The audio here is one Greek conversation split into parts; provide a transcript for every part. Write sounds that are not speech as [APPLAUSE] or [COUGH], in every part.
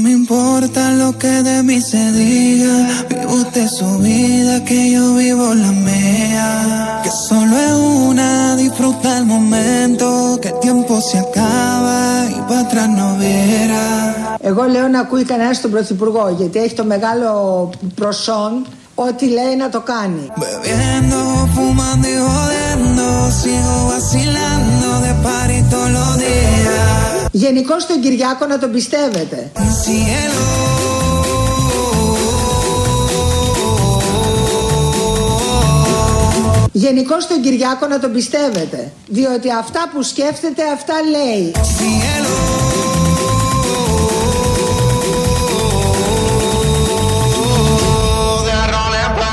me importa lo que de mí se diga. Vive usted su vida, que yo vivo la mía. Que solo es una, disfruta el momento. Que el tiempo se acaba y para atrás no verá. Εγώ λέω να ακούει κανένα τον Πρωθυπουργό γιατί έχει το μεγάλο προσόν ό,τι λέει να το κάνει. Bebiendo, fumando y jodiendo. Sigo vacilando de party todos los días. Γενικώ τον Κυριάκο να τον πιστεύετε. Cielo. Γενικώ τον Κυριάκο να τον πιστεύετε. Διότι αυτά που σκέφτεται αυτά λέει.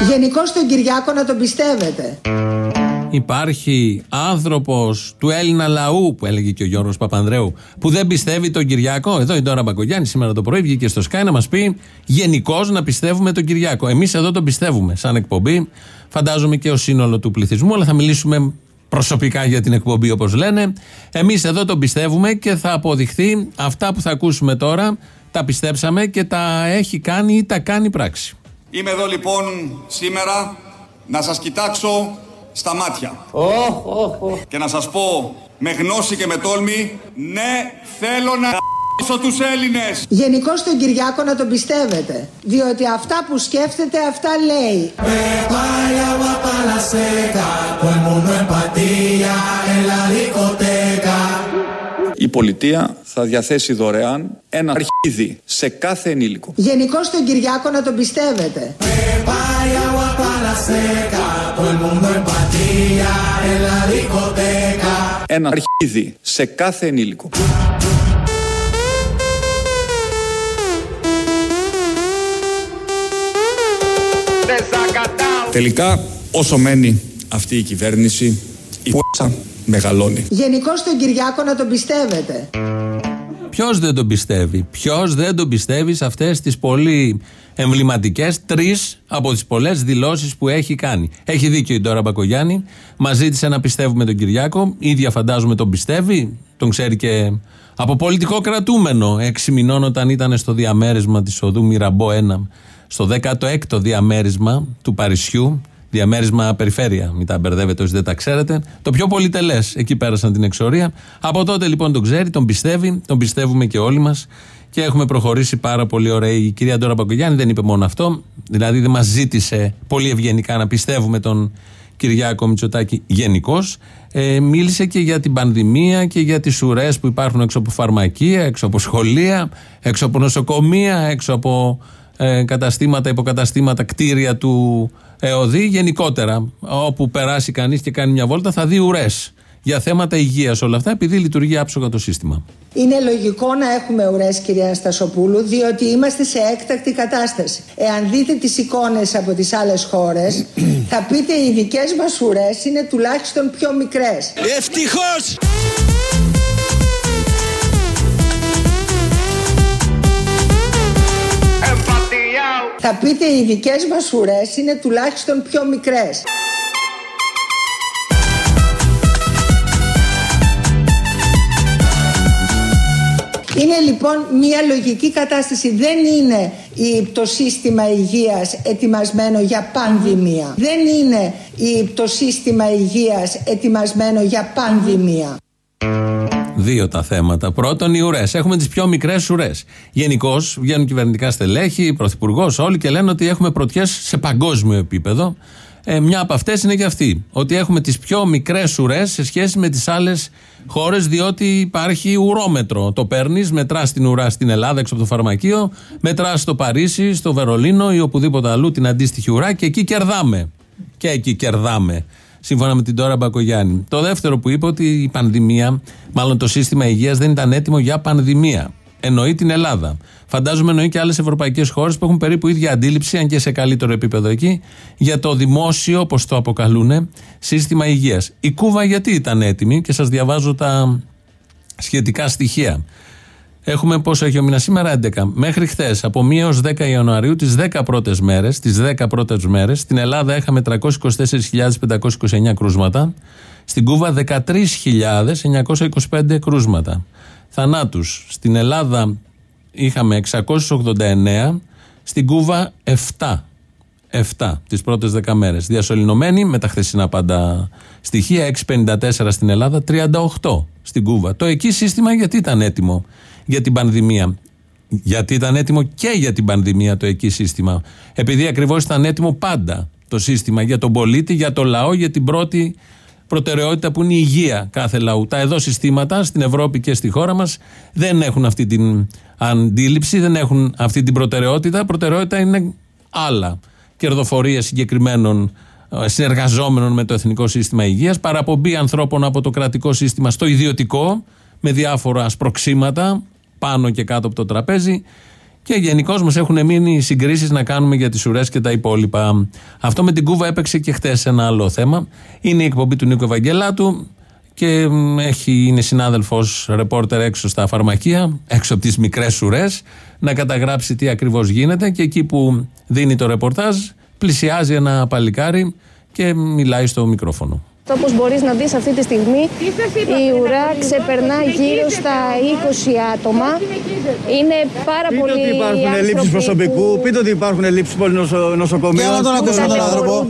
Γενικώ τον Κυριάκο να τον πιστεύετε. Υπάρχει άνθρωπος του Έλληνα λαού, που έλεγε και ο Γιώργος Παπανδρέου, που δεν πιστεύει τον Κυριάκο. Εδώ η Ντόρα Μπακογιάννη σήμερα το πρωί βγήκε στο Sky να μας πει γενικώς να πιστεύουμε τον Κυριάκο. Εμείς εδώ τον πιστεύουμε, σαν εκπομπή. Φαντάζομαι και ο σύνολο του πληθυσμού, αλλά θα μιλήσουμε προσωπικά για την εκπομπή όπως λένε. Εμείς εδώ τον πιστεύουμε και θα αποδειχθεί αυτά που θα ακούσουμε τώρα. Τα πιστέψαμε και τα έχει κάνει ή τα κάνει πράξη. Είμαι εδώ λοιπόν σήμερα να σας κοιτάξω στα μάτια. Και να σας πω με γνώση και με τόλμη, ναι θέλω να ***σω τους Έλληνες. Γενικώ τον Κυριάκο να τον πιστεύετε. Διότι αυτά που σκέφτεται αυτά λέει. Vaya agua pa' la seca, todo el mundo en patilla en la discoteca. Η πολιτεία θα διαθέσει δωρεάν ένα αρχίδι σε κάθε ενήλικο. Γενικώ τον Κυριάκο να τον πιστεύετε. Vaya agua pa' la seca, todo el mundo en patilla en la discoteca. Ένα αρχίδι σε κάθε ενήλικο. Τελικά, όσο μένει αυτή η κυβέρνηση, η π***α μεγαλώνει. Γενικώ τον Κυριάκο να τον πιστεύετε. Ποιος δεν τον πιστεύει, Ποιος δεν τον πιστεύει σε αυτές τις πολύ εμβληματικές τρεις από τις πολλές δηλώσεις που έχει κάνει; Έχει δίκιο η Ντόρα Μπακογιάννη. Μας ζήτησε να πιστεύουμε τον Κυριάκο. ίδια φαντάζομαι τον πιστεύει. Τον ξέρει και από πολιτικό κρατούμενο. Έξι μηνών όταν ήταν στο διαμέρισμα της οδού Μυραμπό 1, στο 16ο διαμέρισμα του Παρισιού. Διαμέρισμα περιφέρεια, μην τα μπερδεύετε όσοι δεν τα ξέρετε. Το πιο πολυτελές, εκεί πέρασαν την εξορία. Από τότε λοιπόν τον ξέρει, τον πιστεύει, τον πιστεύουμε και όλοι μας και έχουμε προχωρήσει πάρα πολύ ωραία. Η κυρία Ντόρα Παγκογιάννη δεν είπε μόνο αυτό, δηλαδή δεν μας ζήτησε πολύ ευγενικά να πιστεύουμε τον Κυριάκο Μητσοτάκη γενικώς. Ε, μίλησε και για την πανδημία και για τις ουρές που υπάρχουν έξω από φαρμακεία, έξω από σχολεία, έξω από νοσοκομεία, έξω από ε, καταστήματα, υποκαταστήματα, κτίρια του ΕΟΔΗ. Γενικότερα, όπου περάσει κανείς και κάνει μια βόλτα, θα δει ουρές για θέματα υγείας όλα αυτά, επειδή λειτουργεί άψογα το σύστημα. Είναι λογικό να έχουμε ουρές, κυρία Στασοπούλου, διότι είμαστε σε έκτακτη κατάσταση. Εάν δείτε τις εικόνες από τις άλλες χώρες, [CLEARS THROAT] θα πείτε οι δικές μας ουρές είναι τουλάχιστον πιο μικρές. Ευτυχώς! Θα πείτε οι δικές μας ουρέ είναι τουλάχιστον πιο μικρές. Είναι λοιπόν μια λογική κατάσταση. Δεν είναι η- το σύστημα υγείας ετοιμασμένο για πανδημία. Δεν είναι η- το σύστημα υγείας ετοιμασμένο για πανδημία. Δύο τα θέματα. Πρώτον, οι ουρές. Έχουμε τις πιο μικρές ουρές. Γενικώς βγαίνουν κυβερνητικά στελέχη, πρωθυπουργός, όλοι και λένε ότι έχουμε πρωτιές σε παγκόσμιο επίπεδο. Ε, μια από αυτές είναι και αυτή. Ότι έχουμε τις πιο μικρές ουρές σε σχέση με τις άλλες χώρες, διότι υπάρχει ουρόμετρο. Το παίρνεις, μετράς την ουρά στην Ελλάδα έξω από το φαρμακείο, μετράς στο Παρίσι, στο Βερολίνο ή οπουδήποτε αλλού την αντίστοιχη ουρά και εκεί κερδάμε. Και εκεί κερδάμε. Σύμφωνα με την Τώρα Μπακογιάννη. Το δεύτερο που είπε ότι η πανδημία, μάλλον το σύστημα υγείας δεν ήταν έτοιμο για πανδημία. Εννοεί την Ελλάδα. Φαντάζομαι εννοεί και άλλες ευρωπαϊκές χώρες που έχουν περίπου ίδια αντίληψη, αν και σε καλύτερο επίπεδο εκεί, για το δημόσιο, όπως το αποκαλούν, σύστημα υγείας. Η Κούβα γιατί ήταν έτοιμη και σας διαβάζω τα σχετικά στοιχεία. Έχουμε πόσο έχει ο μήνας σήμερα, 11. Μέχρι χθες, από 1 έω 10 Ιανουαρίου, τις 10 πρώτες μέρες, τις 10 πρώτες μέρες, στην Ελλάδα είχαμε 324.529 κρούσματα. Στην Κούβα 13.925 κρούσματα. Θανάτους. Στην Ελλάδα είχαμε 689, στην Κούβα 7. 7 τις πρώτες 10 μέρες. Διασωληνωμένοι με τα χθεσινά πάντα στοιχεία, 654 στην Ελλάδα, 38 στην Κούβα. Το εκεί σύστημα γιατί ήταν έτοιμο; Για την πανδημία. Γιατί ήταν έτοιμο και για την πανδημία το εκεί σύστημα. Επειδή ακριβώς ήταν έτοιμο πάντα το σύστημα για τον πολίτη, για το λαό, για την πρώτη προτεραιότητα που είναι η υγεία κάθε λαού. Τα εδώ συστήματα στην Ευρώπη και στη χώρα μας δεν έχουν αυτή την αντίληψη, δεν έχουν αυτή την προτεραιότητα. Προτεραιότητα είναι άλλα. Κερδοφορία συγκεκριμένων ε, συνεργαζόμενων με το Εθνικό Σύστημα Υγείας, παραπομπή ανθρώπων από το κρατικό σύστημα στο ιδιωτικό με διάφορα σπροξήματα πάνω και κάτω από το τραπέζι και γενικώς μας έχουν μείνει συγκρίσεις να κάνουμε για τις ουρές και τα υπόλοιπα. Αυτό με την Κούβα έπαιξε και χτες ένα άλλο θέμα. Είναι η εκπομπή του Νίκο Ευαγγελάτου και έχει, είναι συνάδελφος ρεπόρτερ έξω στα φαρμακεία, έξω από τις μικρές ουρές, να καταγράψει τι ακριβώς γίνεται. Και εκεί που δίνει το ρεπορτάζ, πλησιάζει ένα παλικάρι και μιλάει στο μικρόφωνο. Όπως μπορείς να δεις αυτή τη στιγμή η ουρά ξεπερνά γύρω στα 20 άτομα. Είναι πάρα πείτε πολύ ότι υπάρχουν ελλείψεις προσωπικού, που... πείτε ότι υπάρχουν ελλείψεις πολυνοσοκομείων. Για να τον ακούσουμε τον άνθρωπο.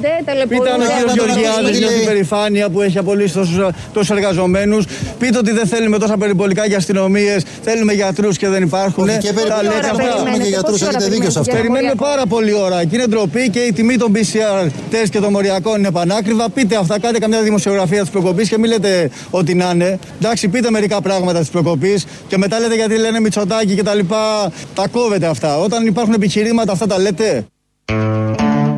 Πείτε αν ο κύριος Γεωργιάδης νιώθει περηφάνεια που έχει απολύσει τόσους, τόσους εργαζομένους. Πείτε ότι δεν θέλουμε τόσα περιπολικά για αστυνομίες, θέλουμε γιατρούς και δεν υπάρχουν. Όχι, και περιπολικά θέλουμε και γιατρούς, έχετε δίκιο σε αυτό. Περιμένουμε πάρα πολύ ώρα και είναι ντροπή και η τιμή των PCR τεστ και των μοριακών είναι πανάκριβα. Πείτε αυτά, κάντε καμιά δημοσιογραφία της προκοπής και μην λέτε ότι να είναι. Εντάξει, πείτε μερικά πράγματα της προκοπής και μετά λέτε γιατί λένε Μητσοτάκι και τα λοιπά. Τα κόβετε αυτά. Όταν υπάρχουν επιχειρήματα, αυτά τα λέτε.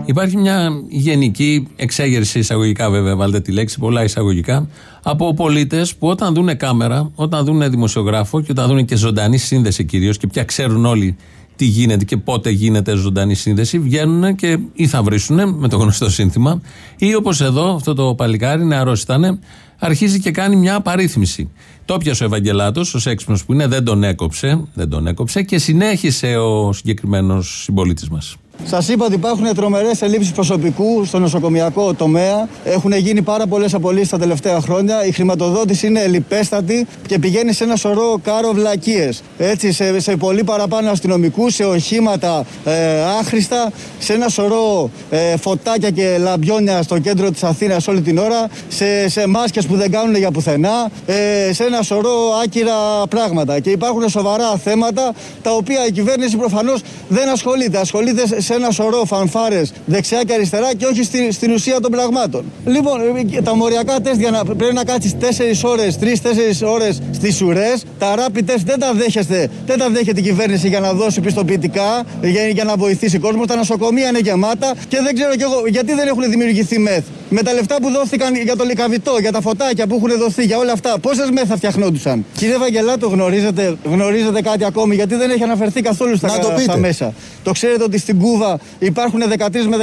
Υπάρχει μια γενική εξέγερση εισαγωγικά, βέβαια, βάλτε τη λέξη, πολλά εισαγωγικά, από πολίτες που όταν δουν κάμερα, όταν δουν δημοσιογράφο και όταν δουν και ζωντανή σύνδεση κυρίως και πια ξέρουν όλοι τι γίνεται και πότε γίνεται ζωντανή σύνδεση, βγαίνουν και ή θα βρίσουν με το γνωστό σύνθημα, ή όπως εδώ, αυτό το παλικάρι, νεαρός ήταν, αρχίζει και κάνει μια απαρίθμηση. Το πιασε ο Ευαγγελάτος, ο έξυπνος που είναι, δεν τον έκοψε, δεν τον έκοψε και συνέχισε ο συγκεκριμένος συμπολίτης μας. Σας είπα ότι υπάρχουν τρομερές ελλείψεις προσωπικού στο νοσοκομιακό τομέα. Έχουν γίνει πάρα πολλές απολύσεις τα τελευταία χρόνια. Η χρηματοδότηση είναι ελλειπέστατη και πηγαίνει σε ένα σωρό κάρο βλακίε. Έτσι, σε, σε πολύ παραπάνω αστυνομικούς, σε οχήματα ε, άχρηστα, σε ένα σωρό ε, φωτάκια και λαμπιόνια στο κέντρο της Αθήνας όλη την ώρα, σε, σε μάσκες που δεν κάνουν για πουθενά, ε, σε ένα σωρό άκυρα πράγματα. Και υπάρχουν σοβαρά θέματα τα οποία η κυβέρνηση προφανώς δεν ασχολείται. Ασχολείται σε ένα σωρό φανφάρες δεξιά και αριστερά και όχι στη, στην ουσία των πραγμάτων. Λοιπόν, ε, τα μοριακά τεστ για να, πρέπει να κάτσεις 4 ώρες, 3-4 ώρες στις ουρές. Τα rapid test δεν τα δέχεστε, δεν τα δέχεται η κυβέρνηση για να δώσει πιστοποιητικά, για, για να βοηθήσει κόσμο. Τα νοσοκομεία είναι γεμάτα και δεν ξέρω κι εγώ γιατί δεν έχουν δημιουργηθεί μεθ. Με τα λεφτά που δόθηκαν για το λικαβιτό, για τα φωτάκια που έχουν δοθεί, για όλα αυτά, πόσες μεθ θα φτιαχνόντουσαν; Κύριε Βαγγελάτο, γνωρίζετε, γνωρίζετε κάτι ακόμη, γιατί δεν έχει αναφερθεί καθόλου στα, στα μέσα. Το ξέρετε ότι στην Κούβα υπάρχουν 13 με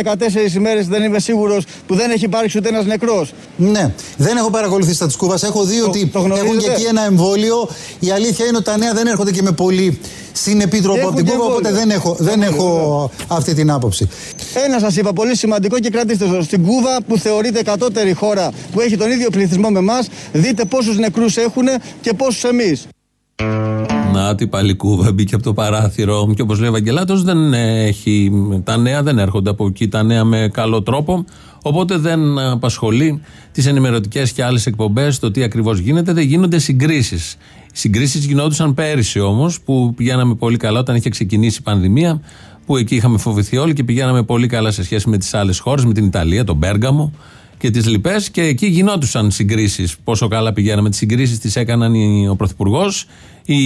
14 ημέρες, δεν είμαι σίγουρος, που δεν έχει υπάρξει ούτε ένας νεκρός. Ναι, δεν έχω παρακολουθήσει τα της Κούβας. Έχω δει ότι το έχουν και εκεί ένα εμβόλιο. Η αλήθεια είναι ότι τα νέα δεν έρχονται και με πολύ συνεπίτροπο από την Κούβα, οπότε δεν έχω, δεν έχω αυτή την άποψη. Ένα σας είπα, πολύ σημαντικό και κρατήστε το. Στην Κούβα, που θεωρείται κατώτερη χώρα που έχει τον ίδιο πληθυσμό με εμάς, δείτε πόσους νεκρούς έχουν και πόσους εμείς. Να, τι πάλι κούβα μπήκε από το παράθυρο. Και όπως λέει ο Ευαγγελάτος, δεν έχει. Τα νέα δεν έρχονται από εκεί, τα νέα με καλό τρόπο. Οπότε δεν απασχολεί τις ενημερωτικές και άλλες εκπομπές το τι ακριβώς γίνεται. Δεν γίνονται συγκρίσεις. Οι συγκρίσεις γινόντουσαν πέρυσι όμως, που πηγαίναμε πολύ καλά όταν είχε ξεκινήσει η πανδημία, που εκεί είχαμε φοβηθεί όλοι και πηγαίναμε πολύ καλά σε σχέση με τις άλλες χώρες, με την Ιταλία, τον Πέργαμο και τις λοιπές. Και εκεί γινόντουσαν συγκρίσεις. Πόσο καλά πηγαίναμε. Τις συγκρίσεις τις έκαναν ο Πρωθυπουργός, οι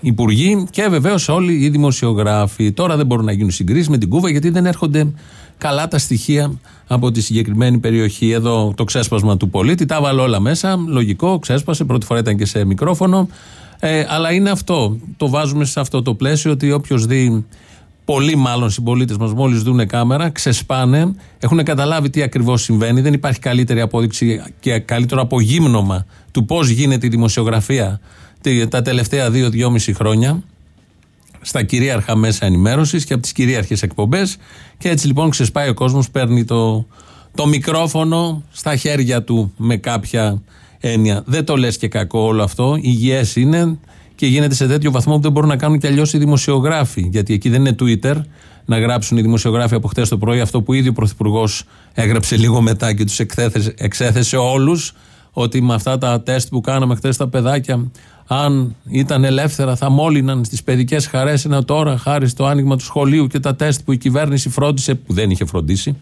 υπουργοί και βεβαίως όλοι οι δημοσιογράφοι. Τώρα δεν μπορούν να γίνουν συγκρίσεις με την Κούβα γιατί δεν έρχονται καλά τα στοιχεία από τη συγκεκριμένη περιοχή. Εδώ το ξέσπασμα του πολίτη, τα βάλω όλα μέσα. Λογικό, ξέσπασε. Πρώτη φορά ήταν και σε μικρόφωνο. Ε, αλλά είναι αυτό. Το βάζουμε σε αυτό το πλαίσιο ότι όποιος δει πολλοί μάλλον συμπολίτες μας, μόλις δουν κάμερα, ξεσπάνε, έχουν καταλάβει τι ακριβώς συμβαίνει. Δεν υπάρχει καλύτερη απόδειξη και καλύτερο απογύμνομα του πώς γίνεται η δημοσιογραφία τα τελευταία δύο-δυόμιση χρόνια στα κυρίαρχα μέσα ενημέρωσης και από τις κυρίαρχες εκπομπές. Και έτσι λοιπόν ξεσπάει ο κόσμος, παίρνει το, το μικρόφωνο στα χέρια του με κάποια έννοια. Δεν το λες και κακό όλο αυτό. Υγιές είναι και γίνεται σε τέτοιο βαθμό που δεν μπορούν να κάνουν κι αλλιώς οι δημοσιογράφοι. Γιατί εκεί δεν είναι Twitter να γράψουν οι δημοσιογράφοι από χτες το πρωί αυτό που ήδη ο Πρωθυπουργός έγραψε λίγο μετά και τους εξέθεσε όλους ότι με αυτά τα τεστ που κάναμε χθε τα παιδάκια, αν ήταν ελεύθερα, θα μόλυναν στις παιδικές χαρές. Ενώ τώρα, χάρη στο άνοιγμα του σχολείου και τα τεστ που η κυβέρνηση φρόντισε, που δεν είχε φροντίσει,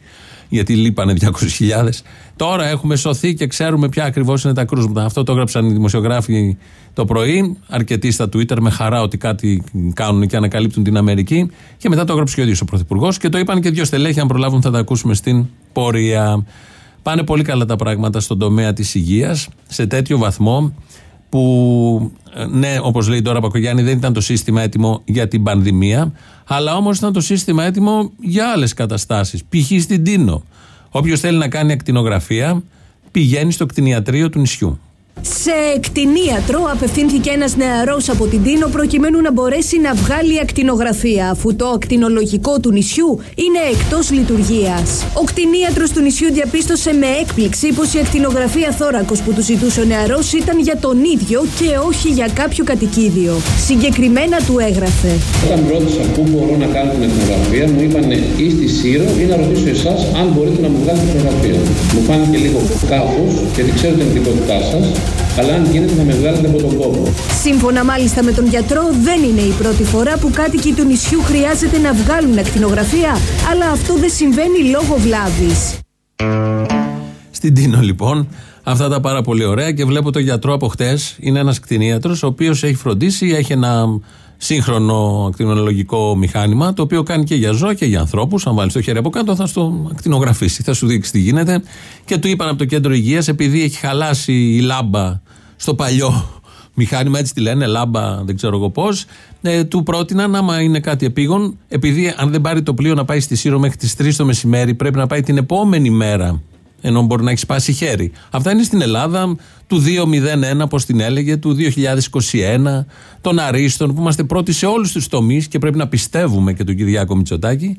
γιατί λείπανε 200.000. Τώρα έχουμε σωθεί και ξέρουμε ποια ακριβώς είναι τα κρούσματα. Αυτό το έγραψαν οι δημοσιογράφοι το πρωί, αρκετοί στα Twitter με χαρά ότι κάτι κάνουν και ανακαλύπτουν την Αμερική. Και μετά το έγραψε και ο ίδιος ο Πρωθυπουργός και το είπαν και δύο στελέχοι. Αν προλάβουν, θα τα ακούσουμε στην πορεία. Πάνε πολύ καλά τα πράγματα στον τομέα της υγείας, σε τέτοιο βαθμό που ε, ναι, όπως λέει τώρα Πακογιάννη, δεν ήταν το σύστημα έτοιμο για την πανδημία, αλλά όμως ήταν το σύστημα έτοιμο για άλλες καταστάσεις. Π.χ. στην Τίνο. Όποιος θέλει να κάνει ακτινογραφία, πηγαίνει στο κτηνιατρίο του νησιού. Σε κτηνίατρο απευθύνθηκε ένας νεαρός από την Τίνο προκειμένου να μπορέσει να βγάλει ακτινογραφία, αφού το ακτινολογικό του νησιού είναι εκτός λειτουργίας. Ο κτηνίατρο του νησιού διαπίστωσε με έκπληξη πως η ακτινογραφία θώρακος που του ζητούσε ο νεαρός ήταν για τον ίδιο και όχι για κάποιο κατοικίδιο. Συγκεκριμένα του έγραφε. Όταν ρώτησα πού μπορώ να κάνω την ακτινογραφία, μου είπαν ή στη Σύρο ή να ρωτήσω εσάς αν μπορείτε να μου βγάλετε την ακτινογραφία. Μου φάνηκε λίγο κάπω γιατί ξέρω την ειδικότητά σας αλλά αν γίνεται να με βγάλετε από τον κόπο. Σύμφωνα μάλιστα με τον γιατρό, δεν είναι η πρώτη φορά που κάτοικοι του νησιού χρειάζεται να βγάλουν ακτινογραφία, αλλά αυτό δεν συμβαίνει λόγω βλάβης. Στην Τίνο λοιπόν, αυτά τα πάρα πολύ ωραία και βλέπω τον γιατρό από χτες. Είναι ένας κτηνίατρος, ο οποίος έχει φροντίσει, έχει ένα σύγχρονο ακτινολογικό μηχάνημα, το οποίο κάνει και για ζώα και για ανθρώπους. Αν βάλεις το χέρι από κάτω, θα στο ακτινογραφήσει, θα σου δείξει τι γίνεται. Και του είπαν από το κέντρο υγείας, επειδή έχει χαλάσει η λάμπα στο παλιό [LAUGHS] μηχάνημα, έτσι τη λένε, λάμπα, δεν ξέρω εγώ πώς, ε, του πρότειναν, άμα είναι κάτι επίγον, επειδή αν δεν πάρει το πλοίο να πάει στη Σύρο μέχρι τις 3 το μεσημέρι, πρέπει να πάει την επόμενη μέρα ενώ μπορεί να έχεις σπάσει χέρι. Αυτά είναι στην Ελλάδα του 2001, όπως την έλεγε, του 2021, των Αρίστων, που είμαστε πρώτοι σε όλους τους τομείς και πρέπει να πιστεύουμε και τον Κυριάκο Μητσοτάκη.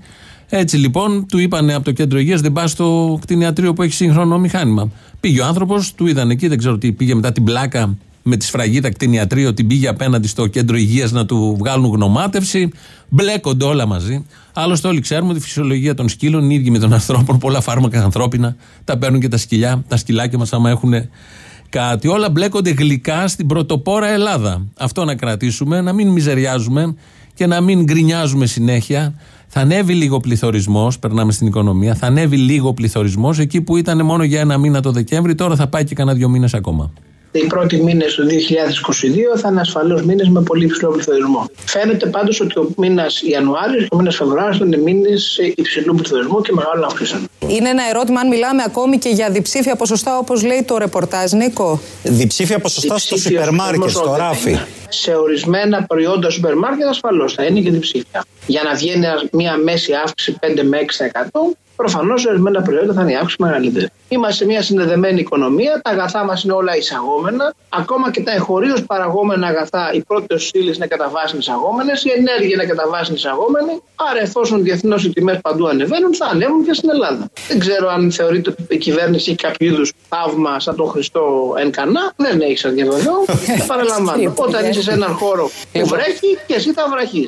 Έτσι λοιπόν, του είπαν από το κέντρο υγείας: Δεν πας στο κτηνιατρίο που έχει σύγχρονο μηχάνημα. Πήγε ο άνθρωπος, του είδαν εκεί, δεν ξέρω τι, πήγε μετά την πλάκα με τη σφραγίδα κτηνιατρίο, την πήγε απέναντι στο κέντρο υγείας να του βγάλουν γνωμάτευση. Μπλέκονται όλα μαζί. Άλλωστε, όλοι ξέρουμε ότι η φυσιολογία των σκύλων είναι ίδια με των ανθρώπων. Πολλά φάρμακα ανθρώπινα τα παίρνουν και τα σκυλιά, τα σκυλάκια μας, άμα έχουν κάτι. Όλα μπλέκονται γλυκά στην πρωτοπόρα Ελλάδα. Αυτό να κρατήσουμε, να μην μιζεριάζουμε και να μην γκρινιάζουμε συνέχεια. Θα ανέβει λίγο πληθωρισμός, περνάμε στην οικονομία, θα ανέβει λίγο πληθωρισμός εκεί που ήταν μόνο για ένα μήνα το Δεκέμβρη, τώρα θα πάει και κανένα δύο μήνες ακόμα οι πρώτοι μήνες του 2022 θα είναι ασφαλώς μήνες με πολύ υψηλό πληθωρισμό. Φαίνεται πάντως ότι ο μήνας Ιανουάριος και ο μήνας Φεβρουάριος θα είναι μήνες υψηλού πληθωρισμού και μεγάλων αυξήσεων. Είναι ένα ερώτημα αν μιλάμε ακόμη και για διψήφια ποσοστά, όπως λέει το ρεπορτάζ, Νίκο. Διψήφια ποσοστά στο σούπερ μάρκετ, στο ράφι. Σε ορισμένα προϊόντα σούπερ μάρκετ ασφαλώς θα είναι και διψήφια. Για να βγαίνει μια μέση αύξηση 5 με 6%, προφανώς ορισμένα προϊόντα θα είναι η αύξηση μεγαλύτερη. Είμαστε σε μια συνδεδεμένη οικονομία, τα αγαθά μας είναι όλα εισαγόμενα. Ακόμα και τα εγχωρίως παραγόμενα αγαθά, οι πρώτες ύλε είναι κατά βάση εισαγόμενες, η ενέργεια είναι κατά βάση εισαγόμενη. Άρα, εφόσον διεθνώς οι τιμές παντού ανεβαίνουν, θα ανέβουν και στην Ελλάδα. Δεν ξέρω αν θεωρείτε ότι η κυβέρνηση έχει κάποιο είδους θαύμα σαν τον Χριστό εν κανά. Δεν έχεις σαν διαβεβαιώ. [LAUGHS] Παραλαμβάνω. Όταν είσαι σε έναν χώρο που βρέχει και εσύ θα βραχείς.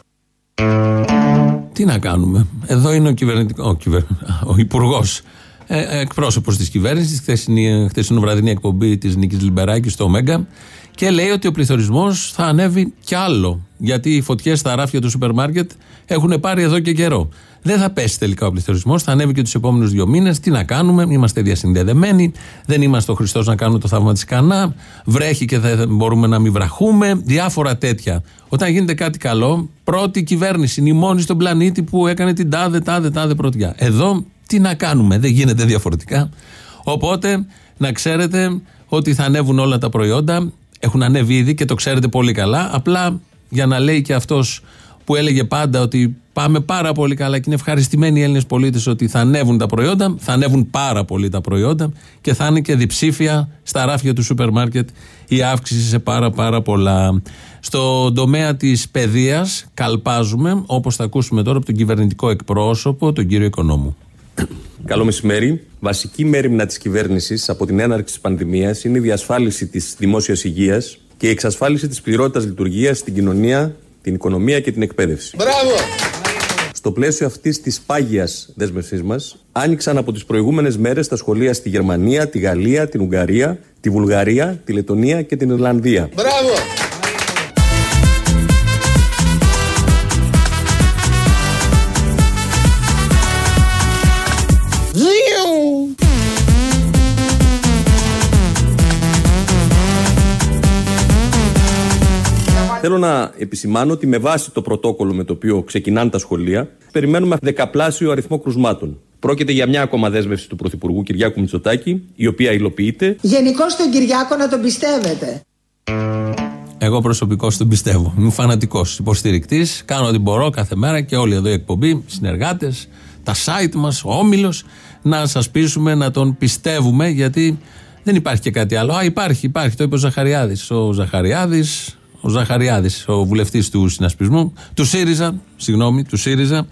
Τι να κάνουμε; Εδώ είναι ο κυβερνητικό. Ο, κυβερ... ο υπουργός. Ε, ε εκπρόσωπος της κυβέρνησης, χθεσινή βραδινή εκπομπή της Νίκης Λιμπεράκης στο Μέγκα και λέει ότι ο πληθωρισμός θα ανέβει κι άλλο. Γιατί οι φωτιές στα ράφια του σούπερ μάρκετ έχουν πάρει εδώ και καιρό. Δεν θα πέσει τελικά ο πληθωρισμός, θα ανέβει και τους επόμενους δύο μήνες. Τι να κάνουμε, είμαστε διασυνδεδεμένοι, δεν είμαστε ο Χριστός να κάνουμε το θαύμα της Κανά, βρέχει και δεν μπορούμε να μην βραχούμε, διάφορα τέτοια. Όταν γίνεται κάτι καλό, πρώτη κυβέρνηση είναι η μόνη στον πλανήτη που έκανε την τάδε, τάδε, τάδε πρωτιά. Εδώ τι να κάνουμε, δεν γίνεται διαφορετικά. Οπότε να ξέρετε ότι θα ανέβουν όλα τα προϊόντα, έχουν ανέβει ήδη και το ξέρετε πολύ καλά. Απλά για να λέει και αυτός που έλεγε πάντα ότι πάμε πάρα πολύ καλά και είναι ευχαριστημένοι οι Έλληνες πολίτες ότι θα ανέβουν τα προϊόντα, θα ανέβουν πάρα πολύ τα προϊόντα και θα είναι και διψήφια στα ράφια του σούπερ μάρκετ η αύξηση σε πάρα πάρα πολλά. Στο τομέα της παιδείας, καλπάζουμε, όπως θα ακούσουμε τώρα από τον κυβερνητικό εκπρόσωπο, τον κύριο Οικονόμου. Καλό μεσημέρι. Βασική μέρημνα της κυβέρνησης από την έναρξη της πανδημίας είναι η διασφάλιση της δημόσιας υγείας και η εξασφάλιση της πληρότητας λειτουργίας στην κοινωνία, την οικονομία και την εκπαίδευση. Μπράβο! Στο πλαίσιο αυτής της πάγιας δέσμευσής μας, άνοιξαν από τις προηγούμενες μέρες τα σχολεία στη Γερμανία, τη Γαλλία, την Ουγγαρία, τη Βουλγαρία, τη Λετωνία και την Ιρλανδία. Μπράβο! Θέλω να επισημάνω ότι με βάση το πρωτόκολλο με το οποίο ξεκινάνε τα σχολεία, περιμένουμε δεκαπλάσιο αριθμό κρουσμάτων. Πρόκειται για μια ακόμα δέσμευση του Πρωθυπουργού Κυριάκου Μητσοτάκη, η οποία υλοποιείται. Γενικώς τον Κυριάκο να τον πιστεύετε. Εγώ προσωπικώς τον πιστεύω. Είμαι φανατικός υποστηρικτής. Κάνω ό,τι μπορώ κάθε μέρα και όλοι εδώ οι εκπομπή, συνεργάτες, τα site μας, ο όμιλος, να σας πείσουμε να τον πιστεύουμε γιατί δεν υπάρχει και κάτι άλλο. Α, υπάρχει, υπάρχει. Το είπε ο Ζαχαριάδης. Ο Ζαχαριάδης, ο Ζαχαριάδης, ο βουλευτής του συνασπισμού, του ΣΥΡΙΖΑ, συγγνώμη, του ΣΥΡΙΖΑ.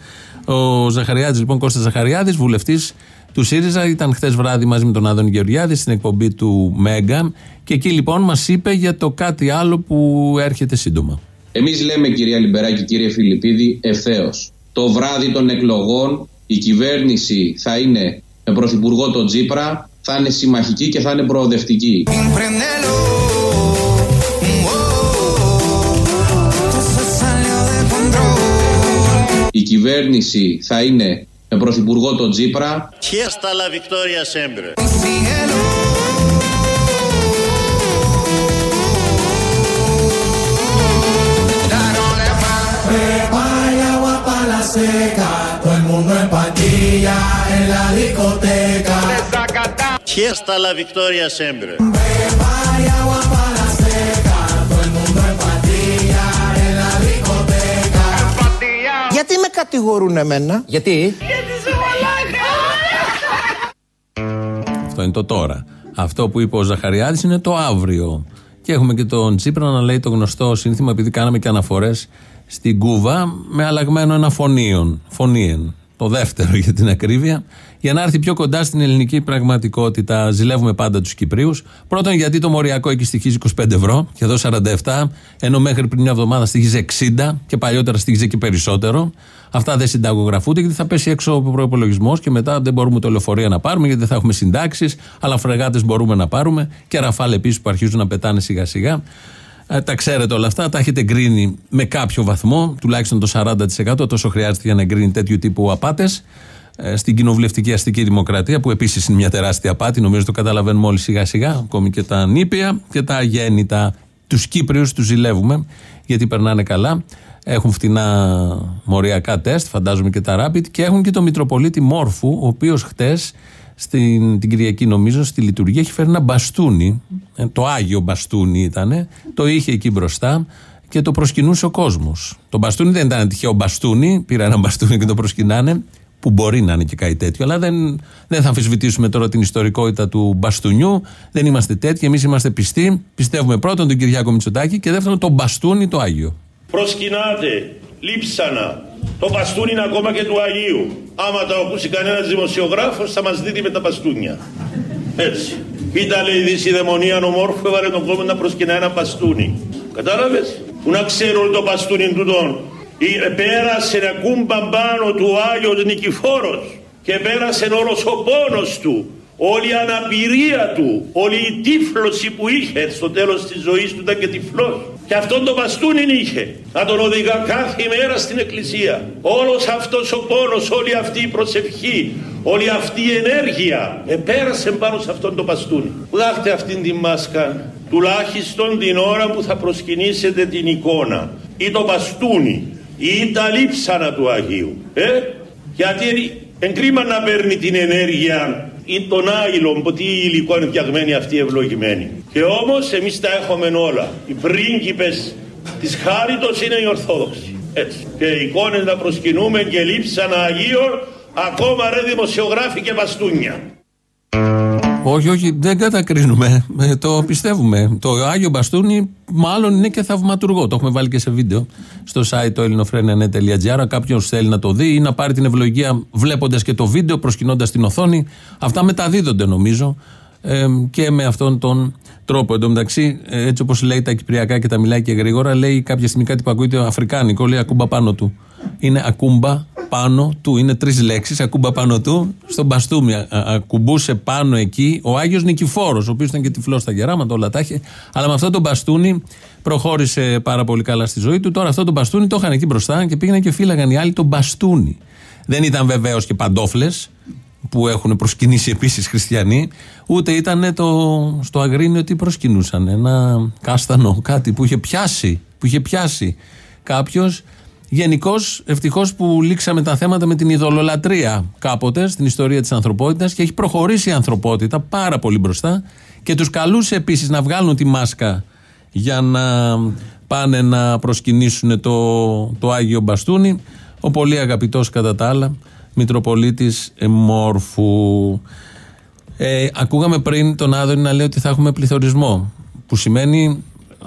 Ο Ζαχαριάδης, λοιπόν, Κώστας Ζαχαριάδης, βουλευτής του ΣΥΡΙΖΑ, ήταν χθες βράδυ μαζί με τον Άδων Γεωργιάδη στην εκπομπή του Μέγκα. Και εκεί λοιπόν μας είπε για το κάτι άλλο που έρχεται σύντομα. Εμείς λέμε, κυρία Λιμπεράκη, κύριε Φιλιππίδη, ευθέως. Το βράδυ των εκλογών η κυβέρνηση θα είναι με πρωθυπουργό τον Τζίπρα, θα είναι συμμαχική και θα είναι προοδευτική. Η Η κυβέρνηση θα είναι με πρωθυπουργό τον Τζίπρα. Ποιε τα λαβικτόρια σέμπρε. Ποιε τα λαβικτόρια σέμπρε. Κατηγορούν εμένα. Γιατί; Αυτό είναι το τώρα. Αυτό που είπε ο Ζαχαριάδης είναι το αύριο. Και έχουμε και τον Τσίπρα να λέει το γνωστό σύνθημα, επειδή κάναμε και αναφορές στην Κούβα, με αλλαγμένο ένα φωνίον. Φωνίεν. Το δεύτερο για την ακρίβεια. Για να έρθει πιο κοντά στην ελληνική πραγματικότητα, ζηλεύουμε πάντα τους Κυπρίους. Πρώτον, γιατί το μοριακό εκεί στοιχίζει 25 ευρώ και εδώ 47, ενώ μέχρι πριν μια εβδομάδα στοιχίζει 60 και παλιότερα στοιχίζει και περισσότερο. Αυτά δεν συνταγογραφούνται γιατί θα πέσει έξω ο προπολογισμό και μετά δεν μπορούμε το λεωφορείο να πάρουμε γιατί δεν θα έχουμε συντάξεις. Αλλά φρεγάτες μπορούμε να πάρουμε και ραφάλ επίσης που αρχίζουν να πετάνε σιγά σιγά. Ε, τα ξέρετε όλα αυτά, τα έχετε εγκρίνει με κάποιο βαθμό, τουλάχιστον το 40%. Τόσο χρειάζεται για να εγκρίνει τέτοιου τύπου απάτες. Ε, στην κοινοβουλευτική αστική δημοκρατία, που επίσης είναι μια τεράστια απάτη, νομίζω το καταλαβαίνουμε όλοι σιγά σιγά, ακόμη και τα νήπια και τα αγέννητα. Τους Κύπριους τους ζηλεύουμε, γιατί περνάνε καλά. Έχουν φτηνά μοριακά τεστ, φαντάζομαι και τα rapid, και έχουν και το Μητροπολίτη Μόρφου, ο οποίος χτες στην, την Κυριακή νομίζω στη λειτουργία έχει φέρει ένα μπαστούνι, ε, το Άγιο μπαστούνι ήταν, το είχε εκεί μπροστά και το προσκυνούσε ο κόσμος. Το μπαστούνι δεν ήταν τυχαίο μπαστούνι, πήρα ένα μπαστούνι και το προσκυνάνε, που μπορεί να είναι και κάτι τέτοιο, αλλά δεν, δεν θα αμφισβητήσουμε τώρα την ιστορικότητα του μπαστούνιου. Δεν είμαστε τέτοιοι. Εμείς είμαστε πιστοί. Πιστεύουμε πρώτον τον Κυριάκο Μητσοτάκη και δεύτερον τον μπαστούνι το Άγιο. Προσκυνάτε, λείψανα, το μπαστούνι είναι ακόμα και του Αγίου. Άμα το ακούσει κανένας δημοσιογράφος, θα μας δείτε με τα μπαστούνια. Έτσι. Κοίτα λέει η δαιμονία ομόρφου έβαλε τον κόσμο να προσκυνά ένα μπαστούνι. Κατάλαβες; Που να ξέρουν το μπαστούνι του τον. Πέρασε ένα κούμπα πάνω του Άγιος Νικηφόρος και πέρασε όλος ο πόνος του όλη η αναπηρία του, όλη η τύφλωση που είχε στο τέλος της ζωής του ήταν και τυφλός. Και αυτόν τον μπαστούνι είχε, να τον οδηγά κάθε μέρα στην εκκλησία. Όλος αυτός ο πόνος, όλη αυτή η προσευχή, όλη αυτή η ενέργεια επέρασε πάνω σε αυτόν τον μπαστούνι. Βγάχτε αυτήν την μάσκα, τουλάχιστον την ώρα που θα προσκυνήσετε την εικόνα ή το μπαστούνι ή τα λείψανα του Αγίου. Ε; Γιατί εγκρίμα να παίρνει την ενέργεια ή τον άειλο που τι υλικό είναι φτιαγμένη αυτή ευλογημένη. Και όμως εμείς τα έχουμε όλα. Οι πρίγκιπες της χάριτος είναι οι Ορθόδοξοι. Έτσι. Και εικόνες να προσκυνούμε και λείψανα Αγίων ακόμα ρε δημοσιογράφοι και μπαστούνια. Όχι, όχι, δεν κατακρίνουμε. Ε, το πιστεύουμε. Το Άγιο Μπαστούνι μάλλον είναι και θαυματουργό. Το έχουμε βάλει και σε βίντεο στο site το ελληνοφρένια.gr. Κάποιος θέλει να το δει ή να πάρει την ευλογία βλέποντας και το βίντεο, προσκυνώντας την οθόνη. Αυτά μεταδίδονται νομίζω Ε, και με αυτόν τον τρόπο. Εν τω μεταξύ, ε, έτσι όπως λέει τα κυπριακά και τα μιλάει και γρήγορα, λέει κάποια στιγμή κάτι που ακούγεται αφρικάνικο, λέει ακούμπα πάνω του. Είναι ακούμπα πάνω του, είναι τρεις λέξεις, ακούμπα πάνω του, στον μπαστούμι. Α, ακουμπούσε πάνω εκεί ο Άγιος Νικηφόρος, ο οποίος ήταν και τυφλός στα γεράματα, όλα τα είχε. Αλλά με αυτό το μπαστούνι προχώρησε πάρα πολύ καλά στη ζωή του. Τώρα αυτό το μπαστούνι το είχαν εκεί μπροστά και πήγαιναν και φύλαγαν οι άλλοι το μπαστούνι. Δεν ήταν βεβαίως και παντόφλες, που έχουν προσκυνήσει επίσης χριστιανοί, ούτε ήταν το, στο Αγρίνιο τι προσκυνούσαν. Ένα κάστανο, κάτι που είχε πιάσει, που είχε πιάσει κάποιος. Γενικώς, ευτυχώς που λήξαμε τα θέματα με την ειδωλολατρία κάποτε στην ιστορία της ανθρωπότητας και έχει προχωρήσει η ανθρωπότητα πάρα πολύ μπροστά και τους καλούσε επίσης να βγάλουν τη μάσκα για να πάνε να προσκυνήσουν το, το Άγιο Μπαστούνι. Ο πολύ αγαπητός κατά τα άλλα Μητροπολίτης Μόρφου. Ε, ακούγαμε πριν τον Άδωνη να λέει ότι θα έχουμε πληθωρισμό. Που σημαίνει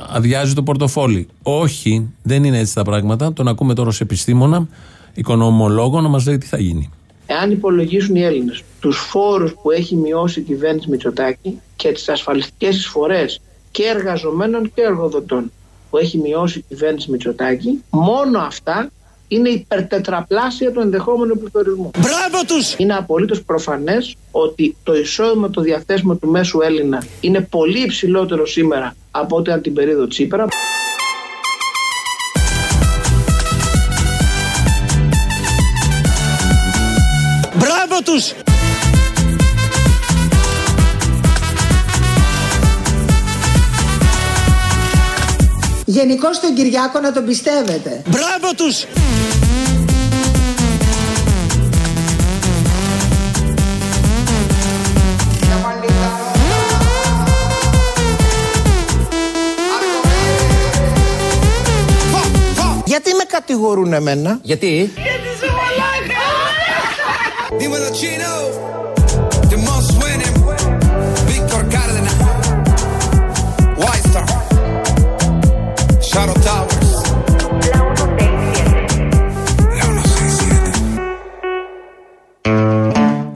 αδειάζει το πορτοφόλι. Όχι, δεν είναι έτσι τα πράγματα. Τον ακούμε τώρα ως επιστήμονα, οικονομολόγο, να μας λέει τι θα γίνει. Εάν υπολογίσουν οι Έλληνες τους φόρους που έχει μειώσει η κυβέρνηση Μητσοτάκη και τις ασφαλιστικές εισφορές και εργαζομένων και εργοδοτών που έχει μειώσει η κυβέρνηση Μητσοτάκη, μόνο αυτά είναι υπερτετραπλάσια του ενδεχόμενου πληθωρισμού. Μπράβο τους! Είναι απολύτως προφανές ότι το εισόδημα το διαθέσιμο του μέσου Έλληνα είναι πολύ υψηλότερο σήμερα από ό,τι αν την περίοδο Τσίπρα. Μπράβο τους! Γενικώ τον Κυριάκο να τον πιστεύετε. Μπράβο τους! Γιατί με κατηγορούν εμένα; Γιατί; Dímelo chino, the most winning, Víctor Cárdenas, Shadow Towers.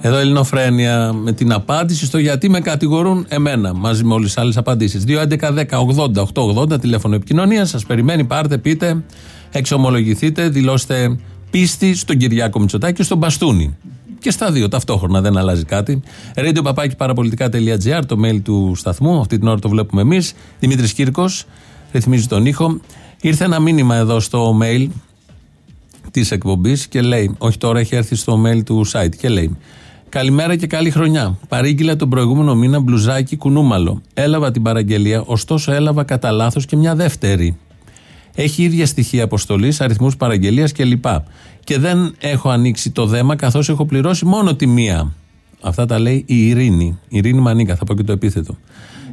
Εδώ Ελληνοφρένια με την απάντηση στο γιατί με κατηγορούν εμένα μαζί με όλες τις άλλες απαντήσεις. 2.11.10.80.880 τηλέφωνο επικοινωνίας. Σας περιμένει, πάρτε, πείτε, εξομολογηθείτε, δηλώστε πίστη στον Κυριάκο Μητσοτάκη και στον Μπαστούνι. Και στα δύο ταυτόχρονα δεν αλλάζει κάτι. Radio παπάκι παραπολιτικά.gr, το mail του σταθμού. Αυτή την ώρα το βλέπουμε εμείς. Δημήτρης Κύρκος ρυθμίζει τον ήχο. Ήρθε ένα μήνυμα εδώ στο mail της εκπομπής και λέει: Όχι τώρα, έχει έρθει στο mail του site και λέει: Καλημέρα και καλή χρονιά. Παρήγγειλα τον προηγούμενο μήνα μπλουζάκι κουνούμαλο. Έλαβα την παραγγελία, ωστόσο έλαβα κατά λάθος και μια δεύτερη. Έχει ίδια στοιχεία αποστολής, αριθμούς παραγγελίας κλπ. Και δεν έχω ανοίξει το δέμα καθώς έχω πληρώσει μόνο τη μία. Αυτά τα λέει η Ειρήνη. Η Ειρήνη Μανίκα, θα πω και το επίθετο.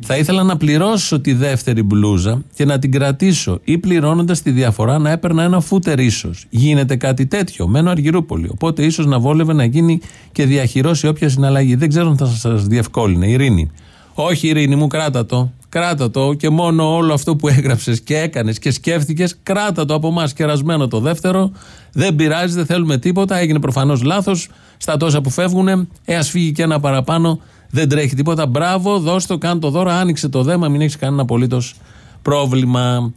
Θα ήθελα να πληρώσω τη δεύτερη μπλούζα και να την κρατήσω ή πληρώνοντας τη διαφορά να έπαιρνα ένα φούτερ ίσως. Γίνεται κάτι τέτοιο. Μένω Αργυρούπολη. Οπότε ίσως να βόλευε να γίνει και διαχειρώσει όποια συναλλαγή. Δεν ξέρω αν θα σας διευκόλυνε. Ειρήνη. Όχι, Ειρήνη μου, κράτα το. Κράτα το και μόνο όλο αυτό που έγραψες και έκανες και σκέφτηκες, κράτα το από εμάς κερασμένο το δεύτερο. Δεν πειράζει, δεν θέλουμε τίποτα. Έγινε προφανώς λάθος. Στα τόσα που φεύγουν, ε, ας φύγει και ένα παραπάνω. Δεν τρέχει τίποτα. Μπράβο, δώσ' το, κάν το δώρο, άνοιξε το δέμα, μην έχεις κανένα απολύτως πρόβλημα.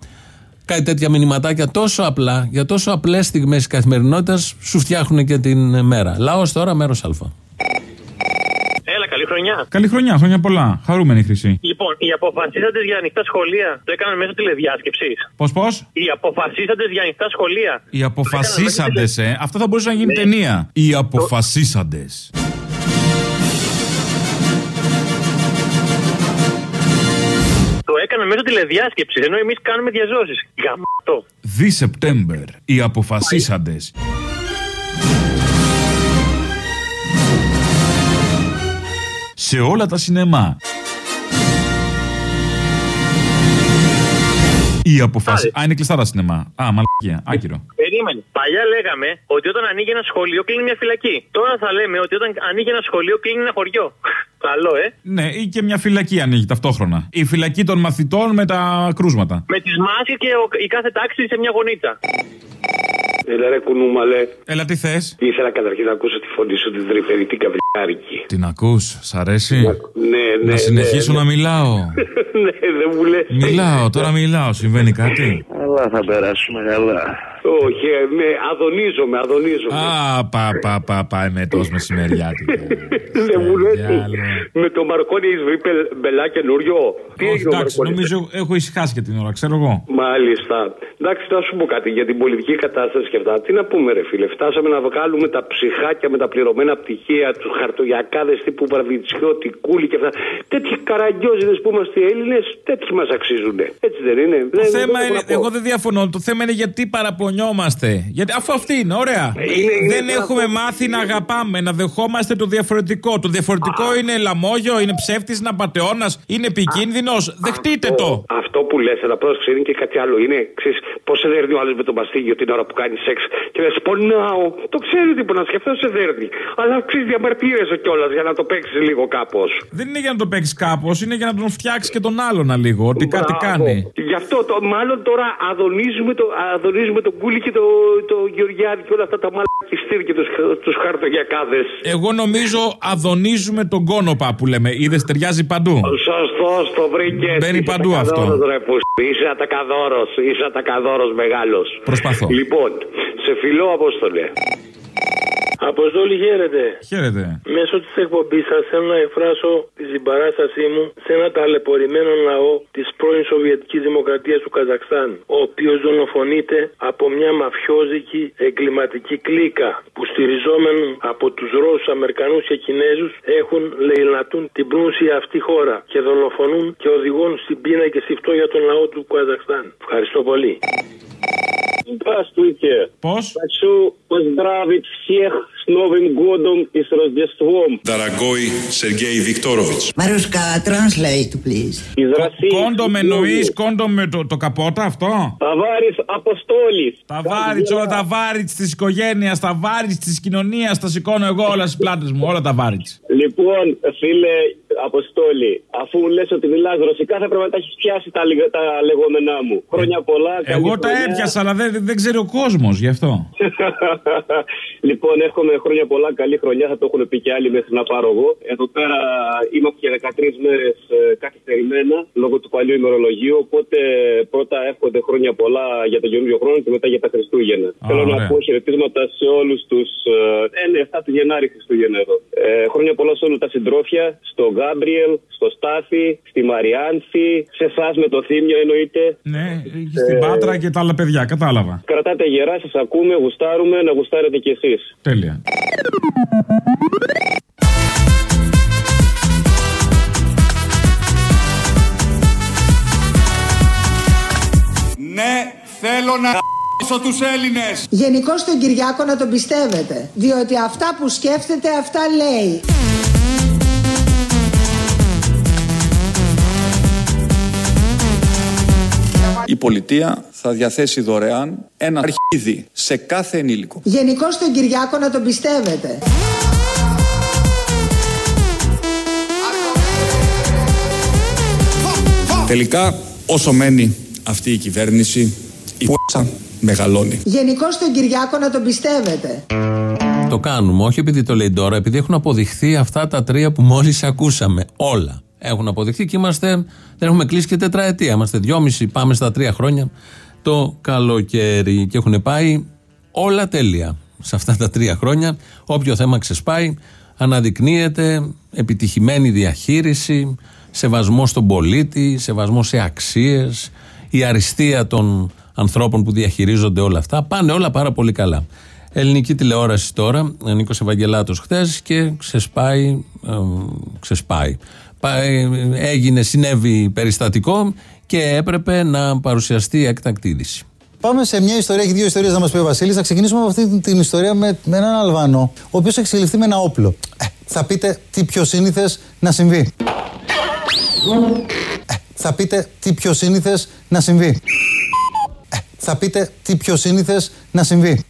Κάτι τέτοια μηνυματάκια τόσο απλά, για τόσο απλές στιγμές της καθημερινότητας, σου φτιάχνουν και την μέρα. Λαός τώρα, μέρος Α. Έλα, καλή χρονιά. Καλή χρονιά, χρόνια πολλά. Χαρούμενη χρυσή. Λοιπόν, οι αποφασίσαντε για ανοιχτά σχολεία το έκαναν μέσω τηλεδιάσκεψης. Πώς, πώς; Οι αποφασίσαντε για ανοιχτά σχολεία. Οι αποφασίσαντε, ε. Αυτό θα μπορούσε να γίνει ταινία. Οι αποφασίσαντε. Το έκαναν μέσω τηλεδιάσκεψης, ενώ εμείς κάνουμε διαζώσεις. Γαμάτο. Δι Σεπτέμβερ. Οι αποφασίσαντες. Σε όλα τα σινεμά. Οι αποφάσεις. Α, είναι κλειστά τα σινεμά. Α, μαλακία. Άκυρο. Περίμενε. Παλιά λέγαμε ότι όταν ανοίγει ένα σχολείο κλείνει μια φυλακή. Τώρα θα λέμε ότι όταν ανοίγει ένα σχολείο κλείνει ένα χωριό. [LAUGHS] Καλό, ε. Ναι, ή και μια φυλακή ανοίγει ταυτόχρονα. Η φυλακή των μαθητών με τα κρούσματα. Με τις μάσκες και ο- η κάθε τάξη σε μια γωνίτσα. Έλα ρε κουνούμαλε. Έλα, τι θες; Ήθελα καταρχήν να ακούσω τη φωνή σου την τρυφερή την καβλιάρικη. Την ακούς, σ' αρέσει; Ναι, ναι. Να συνεχίσω ναι, να μιλάω; [LAUGHS] ναι, δεν μου λες. Μιλάω, τώρα μιλάω. Συμβαίνει κάτι; Αλλά θα περάσουμε καλά. Όχι, ε, ναι, αδονίζομαι, αδονίζομαι. Α, πα, πα, πα, πα, εμετός μεσημεριάτικα. [LAUGHS] Δεν μου λες. Με το Μαρκόνι έχεις βρει πε- μπελά καινούριο; Τι Όχι, έγινε ο εντάξει, Μαρκόνι. νομίζω έχω ησυχάσει για την ώρα, ξέρω εγώ. Μάλιστα. Εντάξει, να σου πω κάτι για την πολιτική κατάσταση και αυτά. Τι να πούμε, ρε φίλε. Φτάσαμε να βγάλουμε τα ψυχάκια με τα πληρωμένα πτυχία, τους χαρτογιακάδες τύπου Βραβιτσιώτη, Κούλη και αυτά. Τέτοιοι καραγκιόζιδες που είμαστε Έλληνες, τέτοιοι μας αξίζουν. Έτσι δεν είναι. Το Δεν- θέμα δεν έχω είναι, να πω. εγώ δεν διαφωνώ. Το θέμα είναι γιατί παραπονιόμαστε. Γιατί, αφού αυτή είναι, ωραία. είναι δεν παραπο- έχουμε μάθει να αγαπάμε, να δεχόμαστε το διαφορετικό. Το διαφορετικό είναι λαμόγιο, είναι ψεύτης, είναι απαταιώνας, είναι επικίνδυνος. Δεχτείτε το. Αυτό που λες, αλλά πρόσεξε, είναι και κάτι άλλο. Είναι, ξέρεις, πώς σε δέρνει ο άλλος με το μαστίγιο την ώρα που κάνεις σεξ και λες, πονάω. Το ξέρει τι που να σκεφτώ, σε δέρνει. Αλλά ξέρεις, διαμαρτύρεσαι κιόλας για να το παίξεις λίγο κάπως. Δεν είναι για να το παίξεις κάπως, είναι για να τον φτιάξεις και τον άλλον λίγο. Ότι κάτι Μπράβο. κάνει. Γι' αυτό το, μάλλον τώρα αδονίζουμε, το, αδονίζουμε τον Κούλι και το, το Γεωργιάδη και όλα αυτά τα μαλακιστήρια και τους τους χαρτογιακάδες. Εγώ νομίζω αδονίζουμε τον κόνοπα που λέμε. Είδες, ταιριάζει παντού. Σωστό, το βρήκες. Μπαίνει παντού αυτό. Είσαι ατακαδόρο, είσαι ατακαδόρο μεγάλος. Προσπαθώ. Λοιπόν, σε φιλό Απόστολε. Αποστόλη, χαίρετε. Χαίρετε. Μέσω της εκπομπής σας θέλω να εκφράσω τη συμπαράστασή μου σε ένα ταλαιπωρημένο λαό της πρώην Σοβιετικής Δημοκρατίας του Καζακστάν, ο οποίος δολοφονείται από μια μαφιόζικη εγκληματική κλίκα που στηριζόμενοι από τους Ρώσους, Αμερικανούς και Κινέζους έχουν λαιλατούν την πλούσια αυτή χώρα και δολοφονούν και οδηγούν στην πείνα και στη φτώχεια τον λαό του Καζακστάν. Ευχαριστώ πολύ. Здравствуйте. Пош? Хочу поздравить всех с Новым годом и с Рождеством. Дорогой Сергей Викторович. Maruska, translate, please. Из России. Κόντομ εννοεί, κόντομ με το, το καπότα αυτό. Ταβάρης Αποστόλης. Τα βάρη, όλα τα βάρη τη οικογένεια, τα βάρη τη κοινωνία, τα σηκώνω εγώ όλα στι πλάτε μου. Όλα τα βάρη. Λοιπόν, φίλε Αποστόλη, αφού λες ότι μιλάς ρωσικά, θα πρέπει να τα έχει πιάσει τα, λιγα- τα λεγόμενά μου. Χρόνια πολλά. καλή Εγώ τα χρονιά. έπιασα, αλλά δεν, δεν ξέρει ο κόσμο γι' αυτό. [LAUGHS] λοιπόν, εύχομαι χρόνια πολλά, καλή χρονιά. Θα το έχουν πει και άλλοι μέχρι να πάρω εγώ. Εδώ πέρα είμαι και 13 μέρες καθυστερημένα λόγω του παλιού ημερολογίου. Οπότε πρώτα εύχονται χρόνια πολλά για τον καινούριο χρόνο και μετά για τα Χριστούγεννα. Θέλω να ωραία. πω χαιρετίσματα σε όλους τους. Ε, ναι, 7 του Γενάρη Χριστούγεννα εδώ. Ε, χρόνια πολλά σε όλα τα συντρόφια, στο Γκάμπριελ, στο Στάθη, στη Μαριάνθη, σε εσάς με το θύμιο εννοείται. Ναι, στην Πάτρα και τα άλλα παιδιά, κατάλαβα. Κρατάτε γερά, σας ακούμε, γουστάρουμε, να γουστάρετε κι εσείς. Τέλεια. Ναι, θέλω να γ***σω τους Έλληνες. Γενικώς τον Κυριάκο να τον πιστεύετε. Διότι αυτά που σκέφτεται, αυτά λέει. Η πολιτεία θα διαθέσει δωρεάν ένα αρχίδι σε κάθε ενήλικο. Γενικώ τον Κυριάκο να τον πιστεύετε. Τελικά, όσο μένει αυτή η κυβέρνηση, η π***α μεγαλώνει. Γενικώ τον Κυριάκο να τον πιστεύετε. Το κάνουμε, όχι επειδή το λέει τώρα, επειδή έχουν αποδειχθεί αυτά τα τρία που μόλις ακούσαμε. Όλα έχουν αποδειχθεί και είμαστε, δεν έχουμε κλείσει και τετραετία. Είμαστε δυόμιση, πάμε στα τρία χρόνια το καλοκαίρι και έχουν πάει όλα τέλεια σε αυτά τα τρία χρόνια. Όποιο θέμα ξεσπάει, αναδεικνύεται επιτυχημένη διαχείριση, σεβασμό στον πολίτη, σεβασμό σε αξίες, η αριστεία των ανθρώπων που διαχειρίζονται όλα αυτά. Πάνε όλα πάρα πολύ καλά. Ελληνική τηλεόραση τώρα, ο Νίκος Ευαγγελάτος χθες και ξεσπάει, ε, ξεσπάει. Πάει, έγινε, συνέβη περιστατικό και έπρεπε να παρουσιαστεί έκτακτη είδηση. Πάμε σε μια ιστορία, έχει δύο ιστορίες να μας πει ο Βασίλης. Θα ξεκινήσουμε από αυτή την ιστορία με, με έναν Αλβανό, ο οποίος έχει συλληφθεί με ένα όπλο. Ε, θα πείτε τι πιο σύνηθες να συμβεί. Ε, θα πείτε τι πιο σύνηθες να συμβεί. Ε, θα πείτε τι πιο σύνηθες να συμβεί.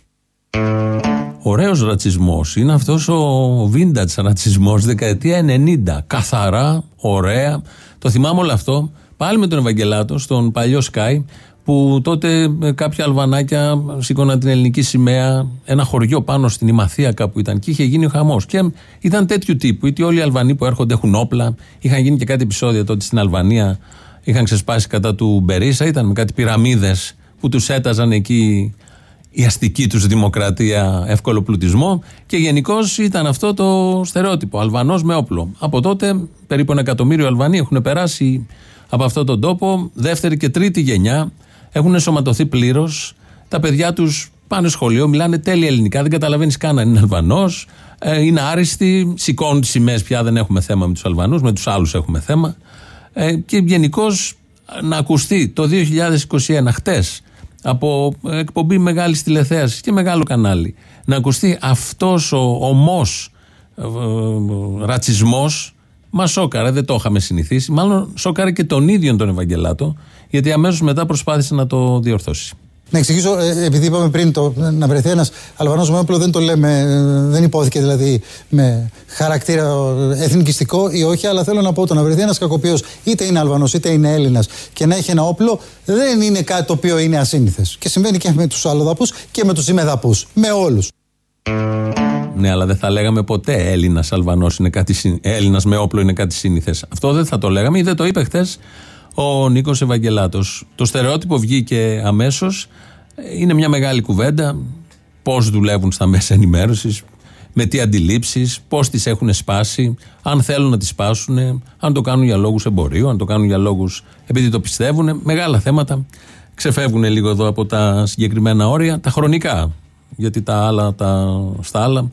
Ωραίος ρατσισμός. Είναι αυτός ο vintage ρατσισμός δεκαετία 90. Καθαρά, ωραία. Το θυμάμαι όλο αυτό. Πάλι με τον Ευαγγελάτο, στον παλιό Sky, που τότε ε, κάποια αλβανάκια σήκωναν την ελληνική σημαία, ένα χωριό πάνω στην Ημαθία κάπου ήταν και είχε γίνει ο χαμός. Και ήταν τέτοιου τύπου, γιατί όλοι οι Αλβανοί που έρχονται έχουν όπλα. Είχαν γίνει και κάτι επεισόδια τότε στην Αλβανία, είχαν ξεσπάσει κατά του Μπερίσα, ήταν με κάτι πυραμίδες που τους έταζαν εκεί η αστική τους δημοκρατία, εύκολο πλουτισμό. Και γενικώ ήταν αυτό το στερεότυπο. Αλβανός με όπλο. Από τότε περίπου ένα εκατομμύριο Αλβανοί έχουν περάσει από αυτόν τον τόπο. Δεύτερη και τρίτη γενιά έχουν ενσωματωθεί πλήρως. Τα παιδιά τους πάνε σχολείο, μιλάνε τέλεια ελληνικά, δεν καταλαβαίνεις καν αν είναι Αλβανός. Ε, είναι άριστοι, σηκώνουν τις σημαίες πια, δεν έχουμε θέμα με τους Αλβανούς, με τους άλλους έχουμε θέμα. Ε, και γενικώς να ακουστεί το 2021, χτες, από εκπομπή μεγάλης τηλεθέασης και μεγάλο κανάλι, να ακουστεί αυτός ο ομός ε, ε, ρατσισμός, μα σόκαρε, δεν το είχαμε συνηθίσει. Μάλλον σόκαρε και τον ίδιο τον Ευαγγελάτο, γιατί αμέσως μετά προσπάθησε να το διορθώσει. Να εξηγήσω, ε, επειδή είπαμε πριν το, να βρεθεί ένας Αλβανός με όπλο, δεν το λέμε, ε, δεν υπόθηκε δηλαδή με χαρακτήρα εθνικιστικό ή όχι, αλλά θέλω να πω το να βρεθεί ένας κακοποιός, είτε είναι Αλβανός είτε είναι Έλληνας, και να έχει ένα όπλο, δεν είναι κάτι το οποίο είναι ασύνηθες. Και συμβαίνει και με τους αλλοδαπούς και με τους ημεδαπούς. Με όλους. Ναι, αλλά δεν θα λέγαμε ποτέ Έλληνας Αλβανός είναι κάτι Έλληνας με όπλο είναι κάτι σύνηθες. Αυτό δεν θα το λέγαμε ή δεν το είπε χθες ο Νίκος Ευαγγελάτος. Το στερεότυπο βγήκε αμέσως. Είναι μια μεγάλη κουβέντα. Πώς δουλεύουν στα μέσα ενημέρωσης, με τι αντιλήψεις, πώς τις έχουν σπάσει, αν θέλουν να τις σπάσουν, αν το κάνουν για λόγους εμπορίου, αν το κάνουν για λόγους επειδή το πιστεύουν. Μεγάλα θέματα. Ξεφεύγουν λίγο εδώ από τα συγκεκριμένα όρια, τα χρονικά. Γιατί τα άλλα, τα, στα άλλα,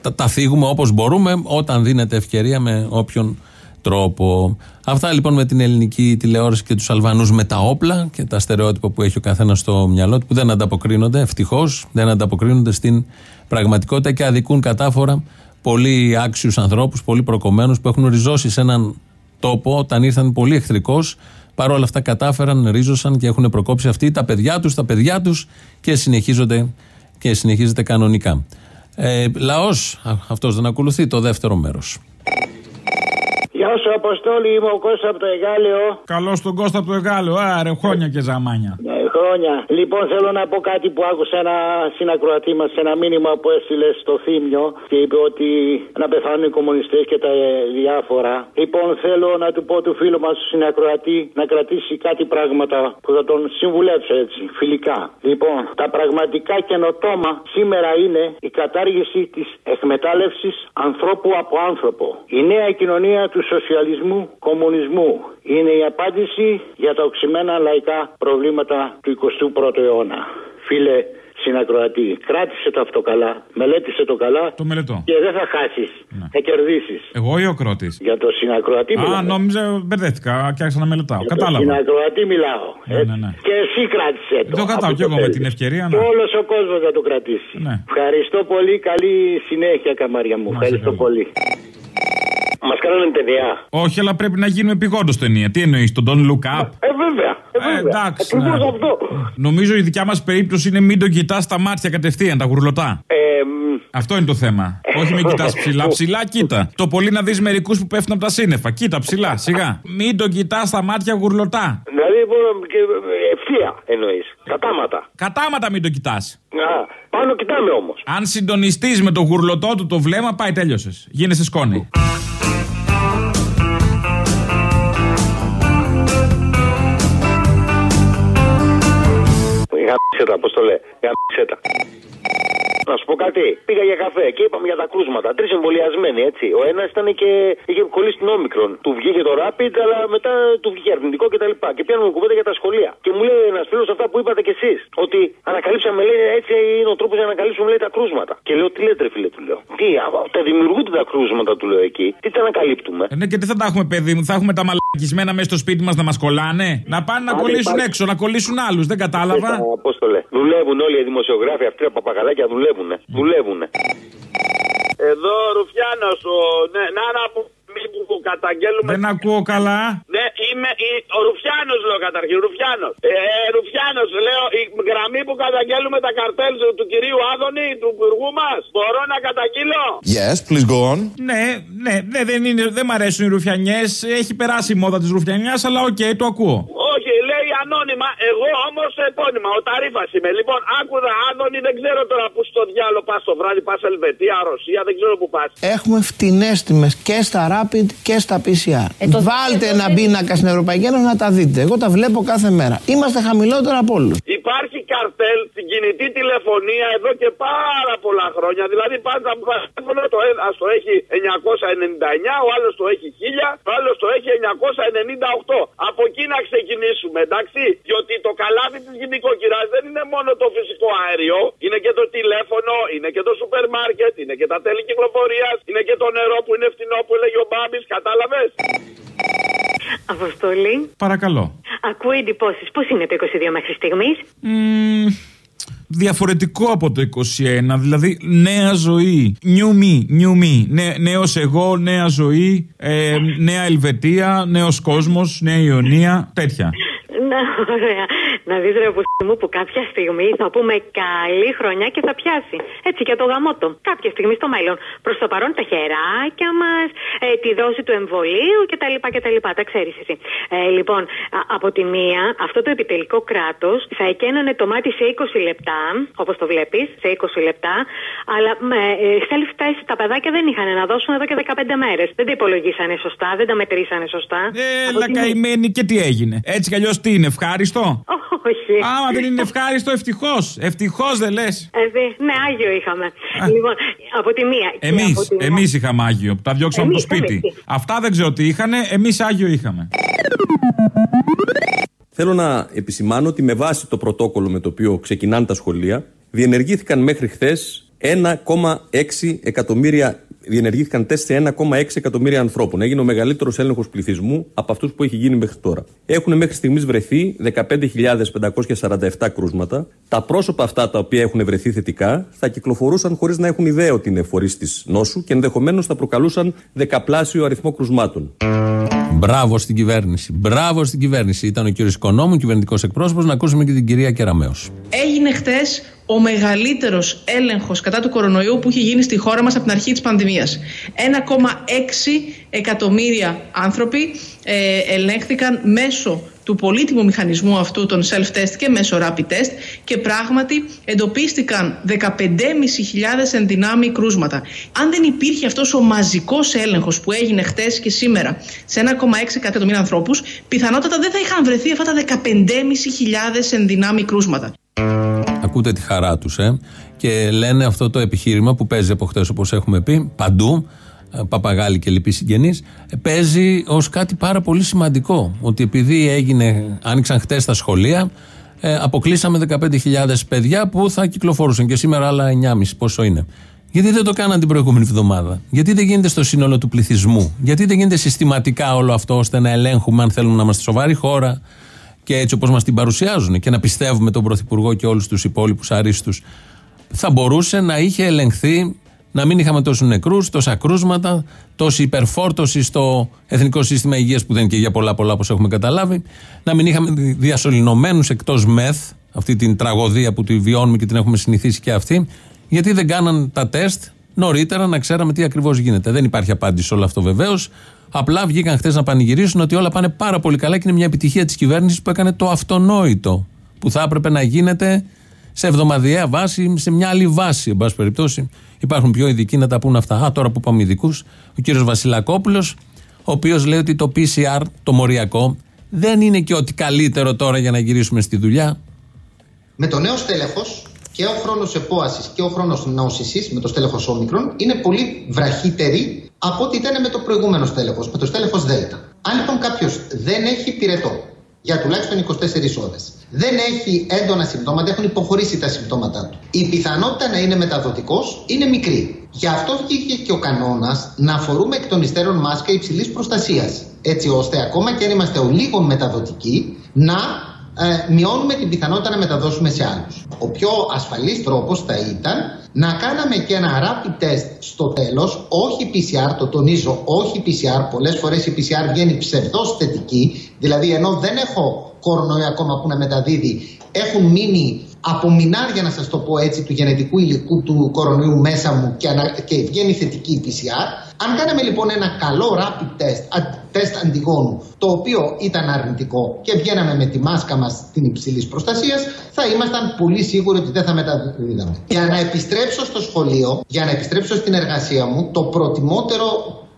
τα, τα θίγουμε όπως μπορούμε, όταν δίνεται ευκαιρία με όποιον τρόπο. Αυτά λοιπόν με την ελληνική τηλεόραση και τους Αλβανούς με τα όπλα και τα στερεότυπα που έχει ο καθένας στο μυαλό του, που δεν ανταποκρίνονται, ευτυχώς δεν ανταποκρίνονται στην πραγματικότητα και αδικούν κατάφορα πολύ άξιους ανθρώπους, πολύ προκομμένους που έχουν ριζώσει σε έναν τόπο όταν ήρθαν πολύ εχθρικός. Παρ' όλα αυτά κατάφεραν, ρίζωσαν και έχουν προκόψει αυτοί τα παιδιά τους, τα παιδιά τους και συνεχίζονται και συνεχίζεται κανονικά. Ε, Λαός, αυτός δεν ακολουθεί το δεύτερο μέρος. Γεια σου, Αποστόλη, είμαι ο Κώστας από το Εγάλεο. Καλώς τον Κώστα από το Εγάλεο, άρε, χρόνια και ζαμάνια. Ναι, χρόνια. Λοιπόν, θέλω να πω κάτι που άκουσα ένα συνακροατή μας, ένα μήνυμα που έστειλε στο Θήμιο και είπε ότι να πεθάνουν οι κομμουνιστές και τα ε, διάφορα. Λοιπόν, θέλω να του πω του φίλου μας του συνακροατή να κρατήσει κάτι πράγματα που θα τον συμβουλέψω έτσι, φιλικά. Λοιπόν, τα πραγματικά καινοτόμα σήμερα είναι η κατάργηση της εκμετάλλευσης ανθρώπου από άνθρωπο. Η νέα κοινωνία του σοσιαλισμού κομμουνισμού είναι η απάντηση για τα οξυμένα λαϊκά προβλήματα του 21ου αιώνα. Φίλε συνακροατή, κράτησε το αυτό καλά, μελέτησε το καλά. Το μελετώ. Και δεν θα χάσεις. Ναι. Θα κερδίσεις. Εγώ ή ο Κρότης; Για το συνακροατή μιλάω. Α, νόμιζα, μπερδεύτηκα και άρχισα να μελετάω. Για Κατάλαβα. Το συνακροατή μιλάω. Ναι, ναι, ναι. Και εσύ κράτησε το. Το κατάω κι εγώ με την ευκαιρία. Ναι. Όλος ο κόσμος θα το κρατήσει. Ναι. Ευχαριστώ πολύ. Καλή συνέχεια, καμάρια μου. Ευχαριστώ πολύ. Μας κάνανε ταινία. Όχι, αλλά πρέπει να γίνουμε επιγόντως ταινία. Τι εννοείς, τον Don't Look Up; Ε, βέβαια. Ε, βέβαια. εντάξει. Ακριβώς ναι. αυτό. Νομίζω η δικιά μας περίπτωση είναι μην τον κοιτάς στα μάτια κατευθείαν, τα γουρλωτά. Ε, Αυτό είναι το θέμα. Όχι μην κοιτάς ψηλά. Ψηλά κοίτα. Το πολύ να δεις μερικούς που πέφτουν από τα σύννεφα. Κοίτα ψηλά, σιγά. Μην τον κοιτάς στα μάτια γουρλωτά. Δηλαδή, μπορώ- και, ε, ευθεία εννοείς. Κατάματα. Κατάματα μην τον κοιτάς. Α, πάνω κοιτάμε όμως. Αν συντονιστείς με το γουρλωτό του το βλέμμα, πάει τέλειωσες. Γίνεσαι σκόνη. Γαμίσε τα, πώ το λέει. Γαμίσε τα. Να σου πω κάτι. Πήγα για καφέ και είπαμε για τα κρούσματα. Τρεις εμβολιασμένοι, έτσι. Ο ένας ήταν και είχε κολλήσει την όμικρον. Του βγήκε το rapid, αλλά μετά του βγήκε αρνητικό κτλ. Και, και πιάνουμε κουβέντα για τα σχολεία. Και μου λέει ένας φίλος αυτά που είπατε κι εσείς. Ότι ανακαλύψαμε, λέει, έτσι είναι ο τρόπος για να ανακαλύψουμε, λέει, τα κρούσματα. Και λέω, τι λέτε, ρε φίλε, του λέω. Τι, α, τα δημιουργούνται τα κρούσματα, του λέω εκεί. Τι τα ανακαλύπτουμε. Ε, ναι, και τι θα τα έχουμε, παιδί μου, θα έχουμε τα μαλακισμένα μέσα στο σπίτι μας να μας κολλάνε; Να πάνε να Αν κολλήσουν υπάρχει- έξω, να κολλήσουν άλλους. Δεν κατάλαβα. Πώς το λέει. Δουλεύουν όλοι οι δημοσιογράφοι αυτοί τα παπαγαλάκια δουλεύουνε. Δουλεύουνε. Εδώ ο Ρουφιάνο, ο ναι, Νάνα που, που καταγγέλουμε. Δεν ακούω καλά. Ναι, είμαι η- ο Ρουφιάνος, λέω καταρχήν. Ρουφιάνος. Ε, ε, Ρουφιάνος, λέω, η γραμμή που καταγγέλουμε τα καρτέλ του, του κυρίου Άδωνη, του υπουργού μας. Μπορώ να καταγγείλω; Yes, please go on. Ναι, ναι, ναι δεν, είναι, δεν μ' αρέσουν οι ρουφιανιές. Έχει περάσει η μόδα της ρουφιανιάς, αλλά οκ, το ακούω. Όχι, λέει Ανώνυμο επώνυμα, εγώ όμως επώνυμα. Ο Ταρίφας είμαι. Λοιπόν, άκου δω Άδωνη, δεν ξέρω τώρα που στο διάλογο πας το βράδυ, πας Ελβετία, Ρωσία, δεν ξέρω που πας. Έχουμε φτηνές τιμές και στα Rapid και στα PCR. Ε, το- Βάλτε ε, το- ένα πίνακα στην Ευρωπαϊκή Ένωση να τα δείτε. Εγώ τα βλέπω κάθε μέρα. Είμαστε χαμηλότερα από όλους. Υπάρχει καρτέλ στην κινητή τηλεφωνία εδώ και πάρα πολλά χρόνια. Δηλαδή πάντα το ένα το έχει 999, ο άλλος το έχει 1000, ο άλλος το έχει 998. Από εκεί να ξεκινήσουμε, εντάξει. Διότι το καλάθι της γυναικοκυράς δεν είναι μόνο το φυσικό αέριο, είναι και το τηλέφωνο, είναι και το σούπερ μάρκετ, είναι και τα τέλη κυκλοφορίας, είναι και το νερό που είναι φθηνό που έλεγε ο Μπάμπης, κατάλαβες; Αποστολή. Παρακαλώ. Ακούω εντυπώσεις. Πώς είναι το 22 μέχρι στιγμής; Μμμ, διαφορετικό από το 21, δηλαδή νέα ζωή. New me, new me. Νέ, νέος εγώ, νέα ζωή, ε, νέα Ελβετία, νέος κόσμος, νέα Ιωνία, τέτοια. Να, ωραία. [LAUGHS] Να δεις ρε Αποστολή μου που κάποια στιγμή θα πούμε καλή χρονιά και θα πιάσει. Έτσι για το γαμότο. Κάποια στιγμή στο μέλλον. Προς το παρόν τα χεράκια μας, ε, τη δόση του εμβολίου κτλ. κτλ. Τα ξέρεις εσύ. Ε, λοιπόν, α- από τη μία, αυτό το επιτελικό κράτος θα εκένωνε το μάτι σε 20 λεπτά, όπως το βλέπεις, σε 20 λεπτά, αλλά με, ε, self-test τα παιδάκια δεν είχαν να δώσουν εδώ και 15 μέρες. Δεν τα υπολογίσανε σωστά, δεν τα μετρήσανε σωστά. Από Έλα τη μία- καημένη και τι έγινε. Έτσι κι αλλιώς τι είναι, ευχάριστο; Όχι. Άμα δεν είναι ευχάριστο, ευτυχώς. Ευτυχώς δεν λες. Ε, δι- ναι, Άγιο είχαμε. Λοιπόν, από τη μία. και Εμείς, από την εμείς είχαμε Άγιο. που Τα διώξαμε από το Εμείς, σπίτι. εμείς. Αυτά δεν ξέρω τι είχανε, εμείς Άγιο είχαμε. Θέλω να επισημάνω ότι με βάση το πρωτόκολλο με το οποίο ξεκινάνε τα σχολεία, διενεργήθηκαν μέχρι χθες 1,6 εκατομμύρια. Διενεργήθηκαν τεστ σε 1,6 εκατομμύρια ανθρώπων. Έγινε ο μεγαλύτερος έλεγχος πληθυσμού από αυτούς που έχει γίνει μέχρι τώρα. Έχουν μέχρι στιγμής βρεθεί 15.547 κρούσματα. Τα πρόσωπα αυτά τα οποία έχουν βρεθεί θετικά θα κυκλοφορούσαν χωρίς να έχουν ιδέα ότι είναι φορείς της νόσου και ενδεχομένως θα προκαλούσαν δεκαπλάσιο αριθμό κρουσμάτων. Μπράβο στην κυβέρνηση. Μπράβο στην κυβέρνηση. Ήταν ο κύριος Οικονόμου, κυβερνητικός εκπρόσωπος. Να ακούσουμε και την κυρία Κεραμέο. Έγινε χτε ο μεγαλύτερος έλεγχος κατά του κορονοϊού που έχει γίνει στη χώρα μας από την αρχή της πανδημίας. 1,6 εκατομμύρια άνθρωποι ε, ελέγχθηκαν μέσω του πολύτιμου μηχανισμού αυτού των self-test και μέσω rapid test και πράγματι εντοπίστηκαν 15.500 ενδυνάμει κρούσματα. Αν δεν υπήρχε αυτός ο μαζικός έλεγχος που έγινε χτες και σήμερα σε 1,6 εκατομμύρια ανθρώπους, πιθανότατα δεν θα είχαν βρεθεί αυτά τα 15.500 ενδυνάμει κρούσματα. Ακούτε τη χαρά τους, ε. Και λένε αυτό το επιχείρημα που παίζει από χτες, όπως έχουμε πει, παντού, ε, παπαγάλοι και λοιποί συγγενείς, παίζει ως κάτι πάρα πολύ σημαντικό. Ότι επειδή έγινε, άνοιξαν χτες τα σχολεία, ε, αποκλείσαμε 15.000 παιδιά που θα κυκλοφορούσαν και σήμερα άλλα 9,5 πόσο είναι. Γιατί δεν το κάναν την προηγούμενη εβδομάδα, Γιατί δεν γίνεται στο σύνολο του πληθυσμού, Γιατί δεν γίνεται συστηματικά όλο αυτό ώστε να ελέγχουμε αν θέλουμε να είμαστε σοβαρή χώρα και έτσι όπως μας την παρουσιάζουν και να πιστεύουμε τον Πρωθυπουργό και όλους τους υπόλοιπους αρίστους. Θα μπορούσε να είχε ελεγχθεί, να μην είχαμε τόσους νεκρούς, τόσα κρούσματα, τόση υπερφόρτωση στο Εθνικό Σύστημα Υγείας που δεν είναι και για πολλά πολλά όπως έχουμε καταλάβει, να μην είχαμε διασωληνωμένους εκτός μεθ, αυτή την τραγωδία που τη βιώνουμε και την έχουμε συνηθίσει και αυτή, γιατί δεν κάναν τα τεστ νωρίτερα να ξέραμε τι ακριβώς γίνεται. Δεν υπάρχει απάντηση σε όλο αυτό βεβαίως. Απλά βγήκαν χθες να πανηγυρίσουν ότι όλα πάνε πάρα πολύ καλά και είναι μια επιτυχία της κυβέρνησης που έκανε το αυτονόητο. Που θα έπρεπε να γίνεται σε εβδομαδιαία βάση, σε μια άλλη βάση, εν πάση περιπτώσει. Υπάρχουν πιο ειδικοί να τα πούν αυτά. Α, τώρα που είπαμε ειδικούς, ο κύριος Βασιλακόπουλος, ο οποίος λέει ότι το PCR, το μοριακό, δεν είναι και ότι καλύτερο τώρα για να γυρίσουμε στη δουλειά. Με το νέο στέλεχος και ο χρόνος επόασης και ο χρόνος νόσησης με το στέλεχος όμικρον είναι πολύ βραχύτεροι από ό,τι ήταν με το προηγούμενο στέλεχος, με το στέλεχος Δέλτα. Αν λοιπόν κάποιος δεν έχει πυρετό για τουλάχιστον 24 ώρες, δεν έχει έντονα συμπτώματα, έχουν υποχωρήσει τα συμπτώματά του, η πιθανότητα να είναι μεταδοτικός είναι μικρή. Γι' αυτό βγήκε και ο κανόνας να φορούμε εκ των υστέρων μάσκα υψηλής προστασίας. Έτσι ώστε ακόμα και αν είμαστε ο λίγο μεταδοτικοί, να ε, μειώνουμε την πιθανότητα να μεταδώσουμε σε άλλους. Ο πιο ασφαλής τρόπος θα ήταν να κάναμε και ένα rapid test στο τέλος, όχι PCR, το τονίζω, όχι PCR, πολλές φορές η PCR βγαίνει ψευδός θετική, δηλαδή ενώ δεν έχω κορονοϊό ακόμα που να μεταδίδει, έχουν μείνει από μηνάρια να σας το πω έτσι του γενετικού υλικού του κορονοϊού μέσα μου και, ανα... και βγαίνει θετική PCR. Αν κάναμε λοιπόν ένα καλό rapid test, α, τεστ αντιγόνου, το οποίο ήταν αρνητικό και βγαίναμε με τη μάσκα μας την υψηλής προστασίας, θα ήμασταν πολύ σίγουροι ότι δεν θα μεταδίδαμε. Για να επιστρέψω στο σχολείο, για να επιστρέψω στην εργασία μου, το προτιμότερο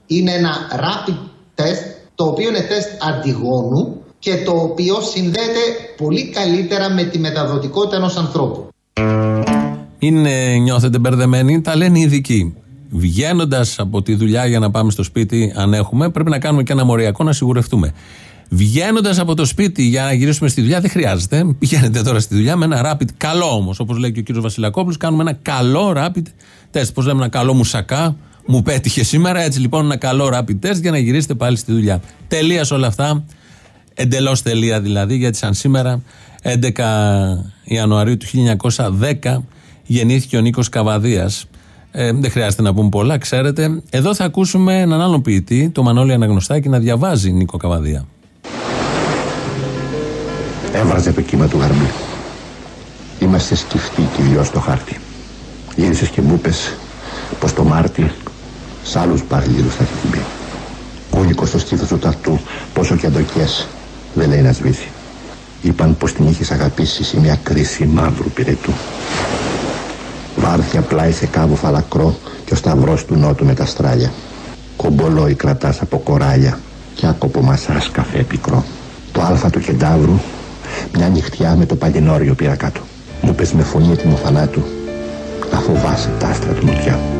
είναι ένα rapid test, το οποίο είναι τεστ αντιγόνου, και το οποίο συνδέεται πολύ καλύτερα με τη μεταδοτικότητα ενός ανθρώπου. Είναι, νιώθετε μπερδεμένοι, τα λένε οι ειδικοί. Βγαίνοντας από τη δουλειά για να πάμε στο σπίτι, αν έχουμε, πρέπει να κάνουμε και ένα μοριακό να σιγουρευτούμε. Βγαίνοντας από το σπίτι για να γυρίσουμε στη δουλειά, δεν χρειάζεται. Πηγαίνετε τώρα στη δουλειά με ένα rapid, καλό όμως, όπως λέει και ο κύριος Βασιλακόπουλος, κάνουμε ένα καλό rapid test. Πώς λέμε, ένα καλό μουσακά, μου πέτυχε σήμερα. Έτσι λοιπόν, ένα καλό rapid test για να γυρίσετε πάλι στη δουλειά. Τελεία όλα αυτά. Εντελώς τελεία δηλαδή, γιατί σαν σήμερα, 11 Ιανουαρίου του 1910, γεννήθηκε ο Νίκος Καβαδίας. Ε, δεν χρειάζεται να πούμε πολλά, ξέρετε. Εδώ θα ακούσουμε έναν άλλον ποιητή, το Μανώλη Αναγνωστάκη, να διαβάζει Νίκο Καβαδία. Έβραζε το κύμα του γαρμπή. Είμαστε σκυφτοί και δυο στο χάρτη. Γύρισες και μου είπες πως το Μάρτι σ' άλλους παρλίδους θα έχει μπει. Κούλικο στο στήθος του ταρτού, πόσο και αντοκές, δεν λέει να σβήσει. Είπαν πως την είχες αγαπήσει σε μια κρίση μαύρου πυρετού. Βάρθια πλάι σε κάβο φαλακρό και ο σταυρός του νότου με τα στράλια. Κομπολόι κρατάς από κοράλια και άκοπο μασάς καφέ πικρό. Το άλφα του κεντάβρου μια νυχτιά με το παλινόριο πήρα κάτω. Μου πες με φωνή έτοιμο θανάτου να φοβάσαι τα άστρα του νοτιά.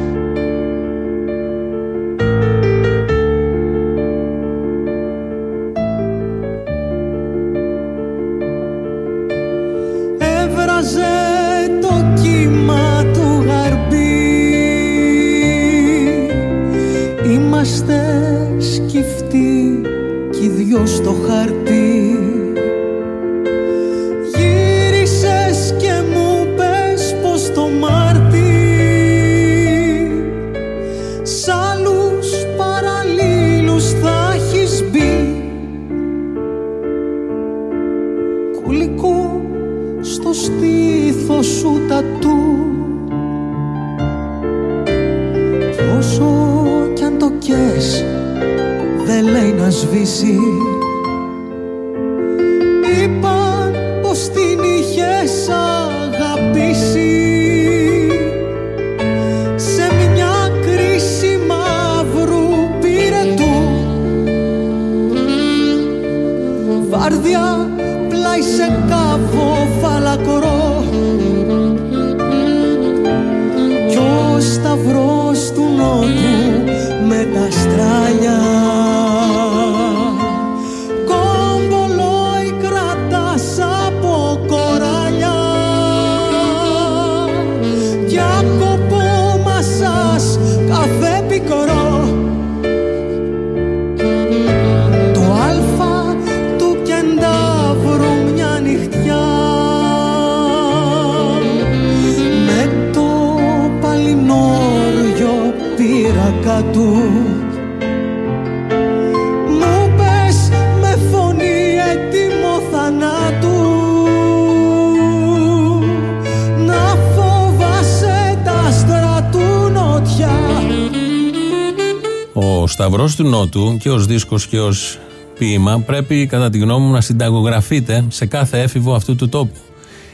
Ο Σταυρός του Νότου και ως δίσκος και ως ποίημα πρέπει κατά τη γνώμη μου να συνταγογραφείτε σε κάθε έφηβο αυτού του τόπου.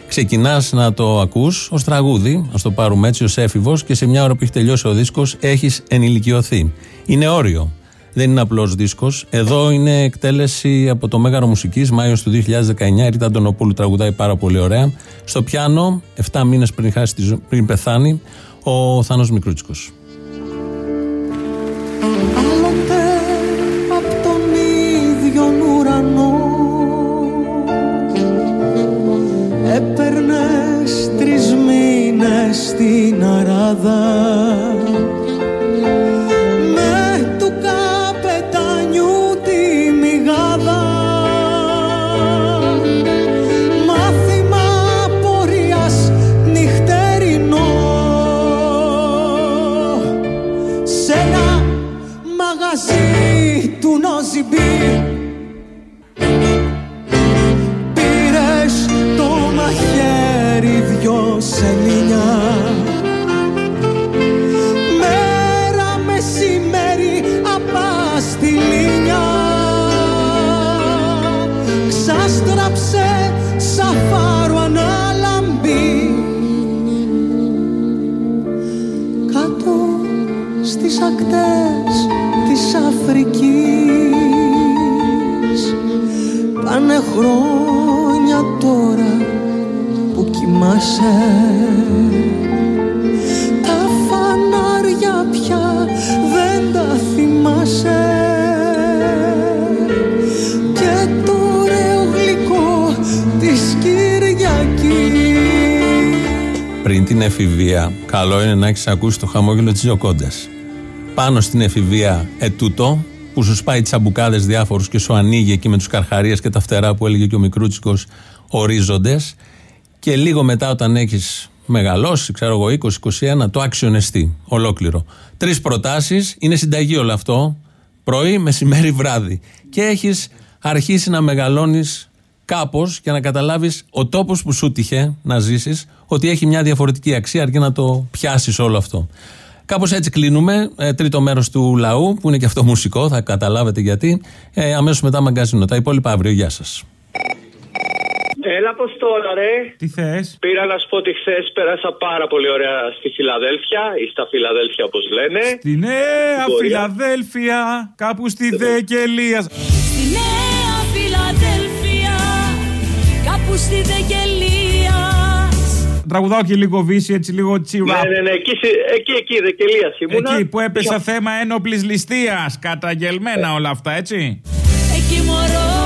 Ξεκινάς να το ακούς ως τραγούδι, ας το πάρουμε έτσι ως έφηβος και σε μια ώρα που έχει τελειώσει ο δίσκος έχεις ενηλικιωθεί. Είναι όριο. Δεν είναι απλός δίσκος. Εδώ είναι εκτέλεση από το Μέγαρο Μουσικής, Μάιος του 2019. Η Ρίτα Αντωνοπούλου τραγουδάει πάρα πολύ ωραία. Στο πιάνο, 7 μήνες πριν, χάσει τη ζω- πριν πεθάνει, ο Θάνος Μικρούτσικος. Καλό είναι να έχεις ακούσει το χαμόγελο της Ζοκόντα. Πάνω στην εφηβεία ετούτο, που σου σπάει τσαμπουκάδες διάφορους και σου ανοίγει εκεί με τους καρχαρίες και τα φτερά που έλεγε και ο Μικρούτσικος ορίζοντες. Και λίγο μετά, όταν έχεις μεγαλώσει, ξέρω εγώ, 20-21, το άξιον εστί, ολόκληρο. Τρεις προτάσεις, είναι συνταγή όλο αυτό. Πρωί, μεσημέρι, βράδυ. Και έχεις αρχίσει να μεγαλώνεις κάπως για να καταλάβεις ο τόπος που σού 'τυχε να ζήσεις ότι έχει μια διαφορετική αξία αρκεί να το πιάσεις όλο αυτό. Κάπως έτσι κλείνουμε. Ε, τρίτο μέρος του λαού, που είναι και αυτό μουσικό, θα καταλάβετε γιατί. Ε, Αμέσως μετά μαγκαζίνο. Τα υπόλοιπα αύριο. Γεια σας. Έλα, Αποστόλα, ρε. Τι θες; Πήρα να σου πω ότι χθες πέρασα πάρα πολύ ωραία στη Φιλαδέλφια ή στα Φιλαδέλφια, όπως λένε. Στη νέα Μπορεί. Φιλαδέλφια, κάπου στη Δεκελία. Στη Νέα Φιλαδέλφια, κάπου στη Δεκελία. Τραγουδάω και λίγο βύση, έτσι λίγο cheer Ναι, up. ναι, ναι, εκεί, συ- εκεί, εκεί, Δεκελία ήμουνα. Εκεί που έπεσα Είχα- θέμα ένοπλης ληστείας. Καταγγελμένα όλα αυτά, έτσι. Εκεί μωρό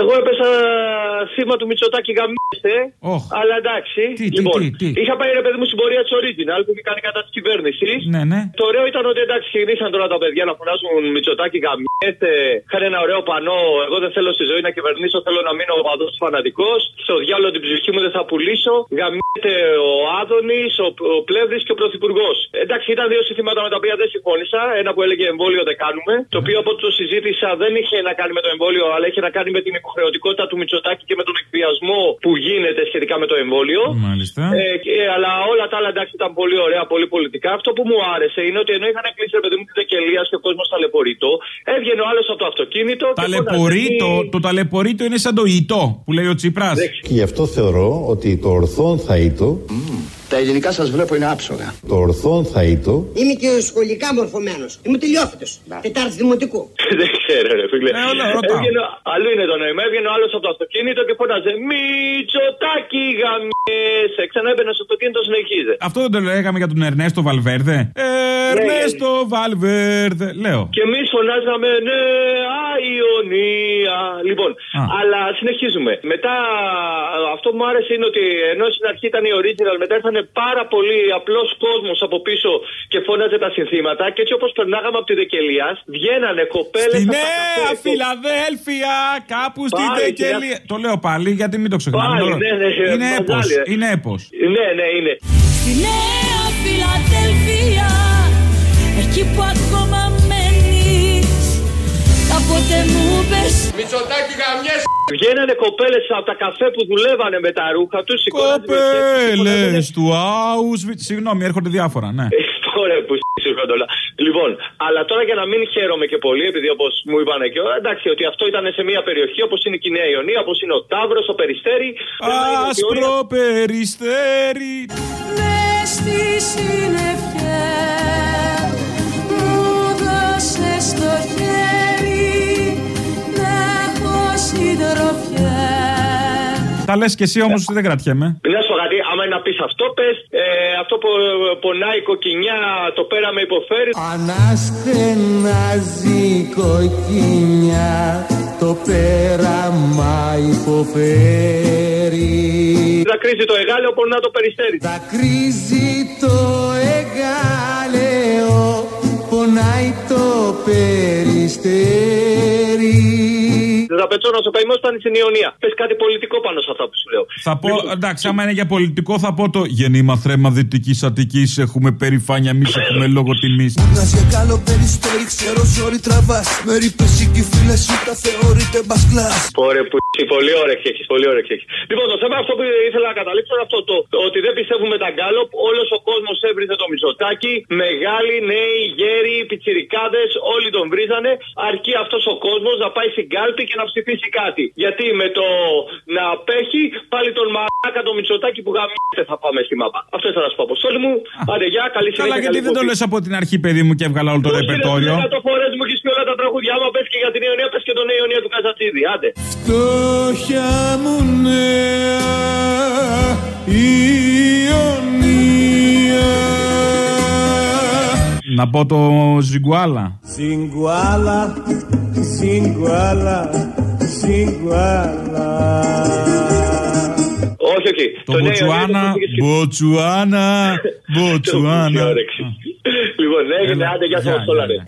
Εγώ έπεσα θύμα του Μητσοτάκη γαμίστε. Αλλά εντάξει. Τι, τι, λοιπόν, τι, τι. είχα πάει ρε παιδί μου στην πορεία της Original που είχε κάνει κατά της κυβέρνησης. Ναι, ναι. Το ωραίο ήταν ότι εντάξει, ξεκινήσαν τώρα τα παιδιά να φωνάζουν Μητσοτάκη γαμιέται. Είχαν ένα ωραίο πανό. Εγώ δεν θέλω στη ζωή να κυβερνήσω, θέλω να μείνω οπαδός φανατικός. Στο διάλογο την ψυχή μου δεν θα πουλήσω. Γαμιέται ο Άδωνης, ο, ο Πλεύρης και ο Πρωθυπουργός. Εντάξει, ήταν δύο συστήματα με τα οποία δεν συμφώνησα. Ένα που έλεγε εμβόλιο δεν κάνουμε. Το οποίο από ό,τι το συζήτησα δεν είχε να κάνει με το εμβόλιο, αλλά είχε να κάνει με την υποχρεωτικότητα του Μητσοτάκη και με τον εκβιασμό που γίνεται σχετικά με το εμβόλιο. Μάλιστα. Ε, και, αλλά όλα τα άλλα εντάξει ήταν πολύ ωραία, πολύ πολιτικά. Αυτό που μου άρεσε είναι ότι ενώ είχαν κλείσει ρε παιδί μου τη Δεκελία και ο κόσμος ταλαιπωρείτο, έβγαινε ο άλλος από το αυτοκίνητο. και Ταλαιπωρείτο, το ταλαιπωρείτο είναι σαν το ητό που λέει ο Τσίπρας. Και γι' αυτό θεωρώ ότι το ορθόν θα ήτο. Τα ελληνικά σας βλέπω είναι άψογα. Το ορθόν θα ήτο. Είμαι και σχολικά μορφωμένος. Είμαι τελειόφυτος. Τετάρτη δημοτικού. [LAUGHS] Δεν ξέρω, ρε φίλε. Ε, όλα, ρωτάω. Έβγαινε, αλλού είναι το νόημα. Έβγαινε ο άλλος από το αυτοκίνητο και φώναζε Μητσοτάκι γαμιέσαι. Ξανά έμπαινε στο αυτοκίνητο, συνεχίζε. Αυτό δεν το λέγαμε για τον Ερνέστο Βαλβέρδε. Ερνέστο Βαλβέρδε. Λέω. Και εμείς φωνάζαμε ναι, Αϊονία. Λοιπόν, αλλά συνεχίζουμε. Μετά αυτό που μου άρεσε είναι ότι ενώ στην αρχή ήταν η original, μετά ήρθαν πάρα πολύ απλός κόσμος από πίσω και φώναζε τα συνθήματα. Και έτσι όπως περνάγαμε από τη Δεκελία, βγαίνανε κοπέλες. Στη Νέα Φιλαδέλφια, κάπου στη Πάλι, Δεκελία. Το λέω πάλι γιατί μην το ξεχνάμε. Πάλι, Τώρα- ναι, ναι, Είναι έπος. μαζάλι, ε. Είναι έπος. Ναι, ναι, είναι. Στη Νέα Φιλαδέλφια, εκεί που ακόμα μένεις. Κάποτε μου πες Μητσοτάκι γαμιές. Βγαίνανε κοπέλες από τα καφέ που δουλεύανε με τα ρούχα τους. Κοπέλες του Auschwitz. Συγγνώμη, έρχονται διάφορα, ναι. [LAUGHS] Ωραία που σύρχονται όλα. Λοιπόν, αλλά τώρα για να μην χαίρομαι και πολύ, επειδή όπως μου είπαν και όλα, εντάξει, ότι αυτό ήταν σε μια περιοχή όπως είναι η Κοινέα Ιωνία, όπως είναι ο Ταύρος, ο Περιστέρη. Άσπρο περιστέρι. Μες στη συννεφιά μου δώσες το χέρι να έχω συντροφιά. Τα λες και εσύ όμως δεν κρατιέμαι. Να σου πω κάτι, άμα είναι να πεις αυτό, πες αυτό που πονάει η κοκκινιά, το πέραμε υποφέρει. Αναστενάζει η κοκκινιά το πέραμα υποφέρει Δακρύζει το εγάλεο, πονά το περιστέρι. Δακρύζει το εγάλεο πονάει το περιστέρι Δεν θα πετσώνω στο καημό ήταν στην Ιωνία. Πες κάτι πολιτικό πάνω σε αυτά που σου λέω. Θα πω, εντάξει, άμα είναι για πολιτικό, θα πω το γεννήμα θρέμα δυτική Αττική. Έχουμε περηφάνεια, εμείς έχουμε λόγο τιμής. Να σε καλό περιστέρι ξέρω sorry τραβάς Με ρίπες και φίλες σου τα θεωρείτε μπας κλάς Ωραία, που είσαι πολύ όρεξη έχεις, πολύ όρεξη έχεις. Λοιπόν, το θέμα αυτό που ήθελα να καταλήξω είναι αυτό το ότι δεν πιστεύουμε τα γκάλοπ. Όλος ο κόσμος έβριζε το μισοτάκι. Μεγάλοι, νέοι, γέροι, πιτσιρικάδες, όλοι τον βρίζανε. Αρκεί αυτός ο κόσμος να πάει στην κάλπη και να ψηφίσει κάτι. Γιατί με το να απέχει πάλι τον μαλάκα το Μητσοτάκι που γαμιέται θα πάμε στη μάπα. Αυτό ήθελα να σου πω. Αποστόλη μου, άντε γεια, καλή συνέχεια. Καλά, γιατί καλή δεν το εκπομπή. λες από την αρχή, παιδί μου, και έβγαλα όλο το ρεπερτόριο; Το φορές μου έχεις πει όλα τα τραγούδια. Άμα πες και για την Ιωνία, πες και τον Ιωνία του Καζατσίδη. Άντε. Φτώχεια μου νέα Ιωνία Να πω το ζιγκουάλα. Σιγκουάλα, σιγκουάλα, σιγκουάλα Όχι, όχι. Το Νέο Ιωνία Μποτσουάνα, το πήγες και- Μποτσουάνα, Μποτσουάνα. [LAUGHS] Λοιπόν, έγινε, άντε, γεια σας, Γεια, Αποστόλα, γεια, ρε.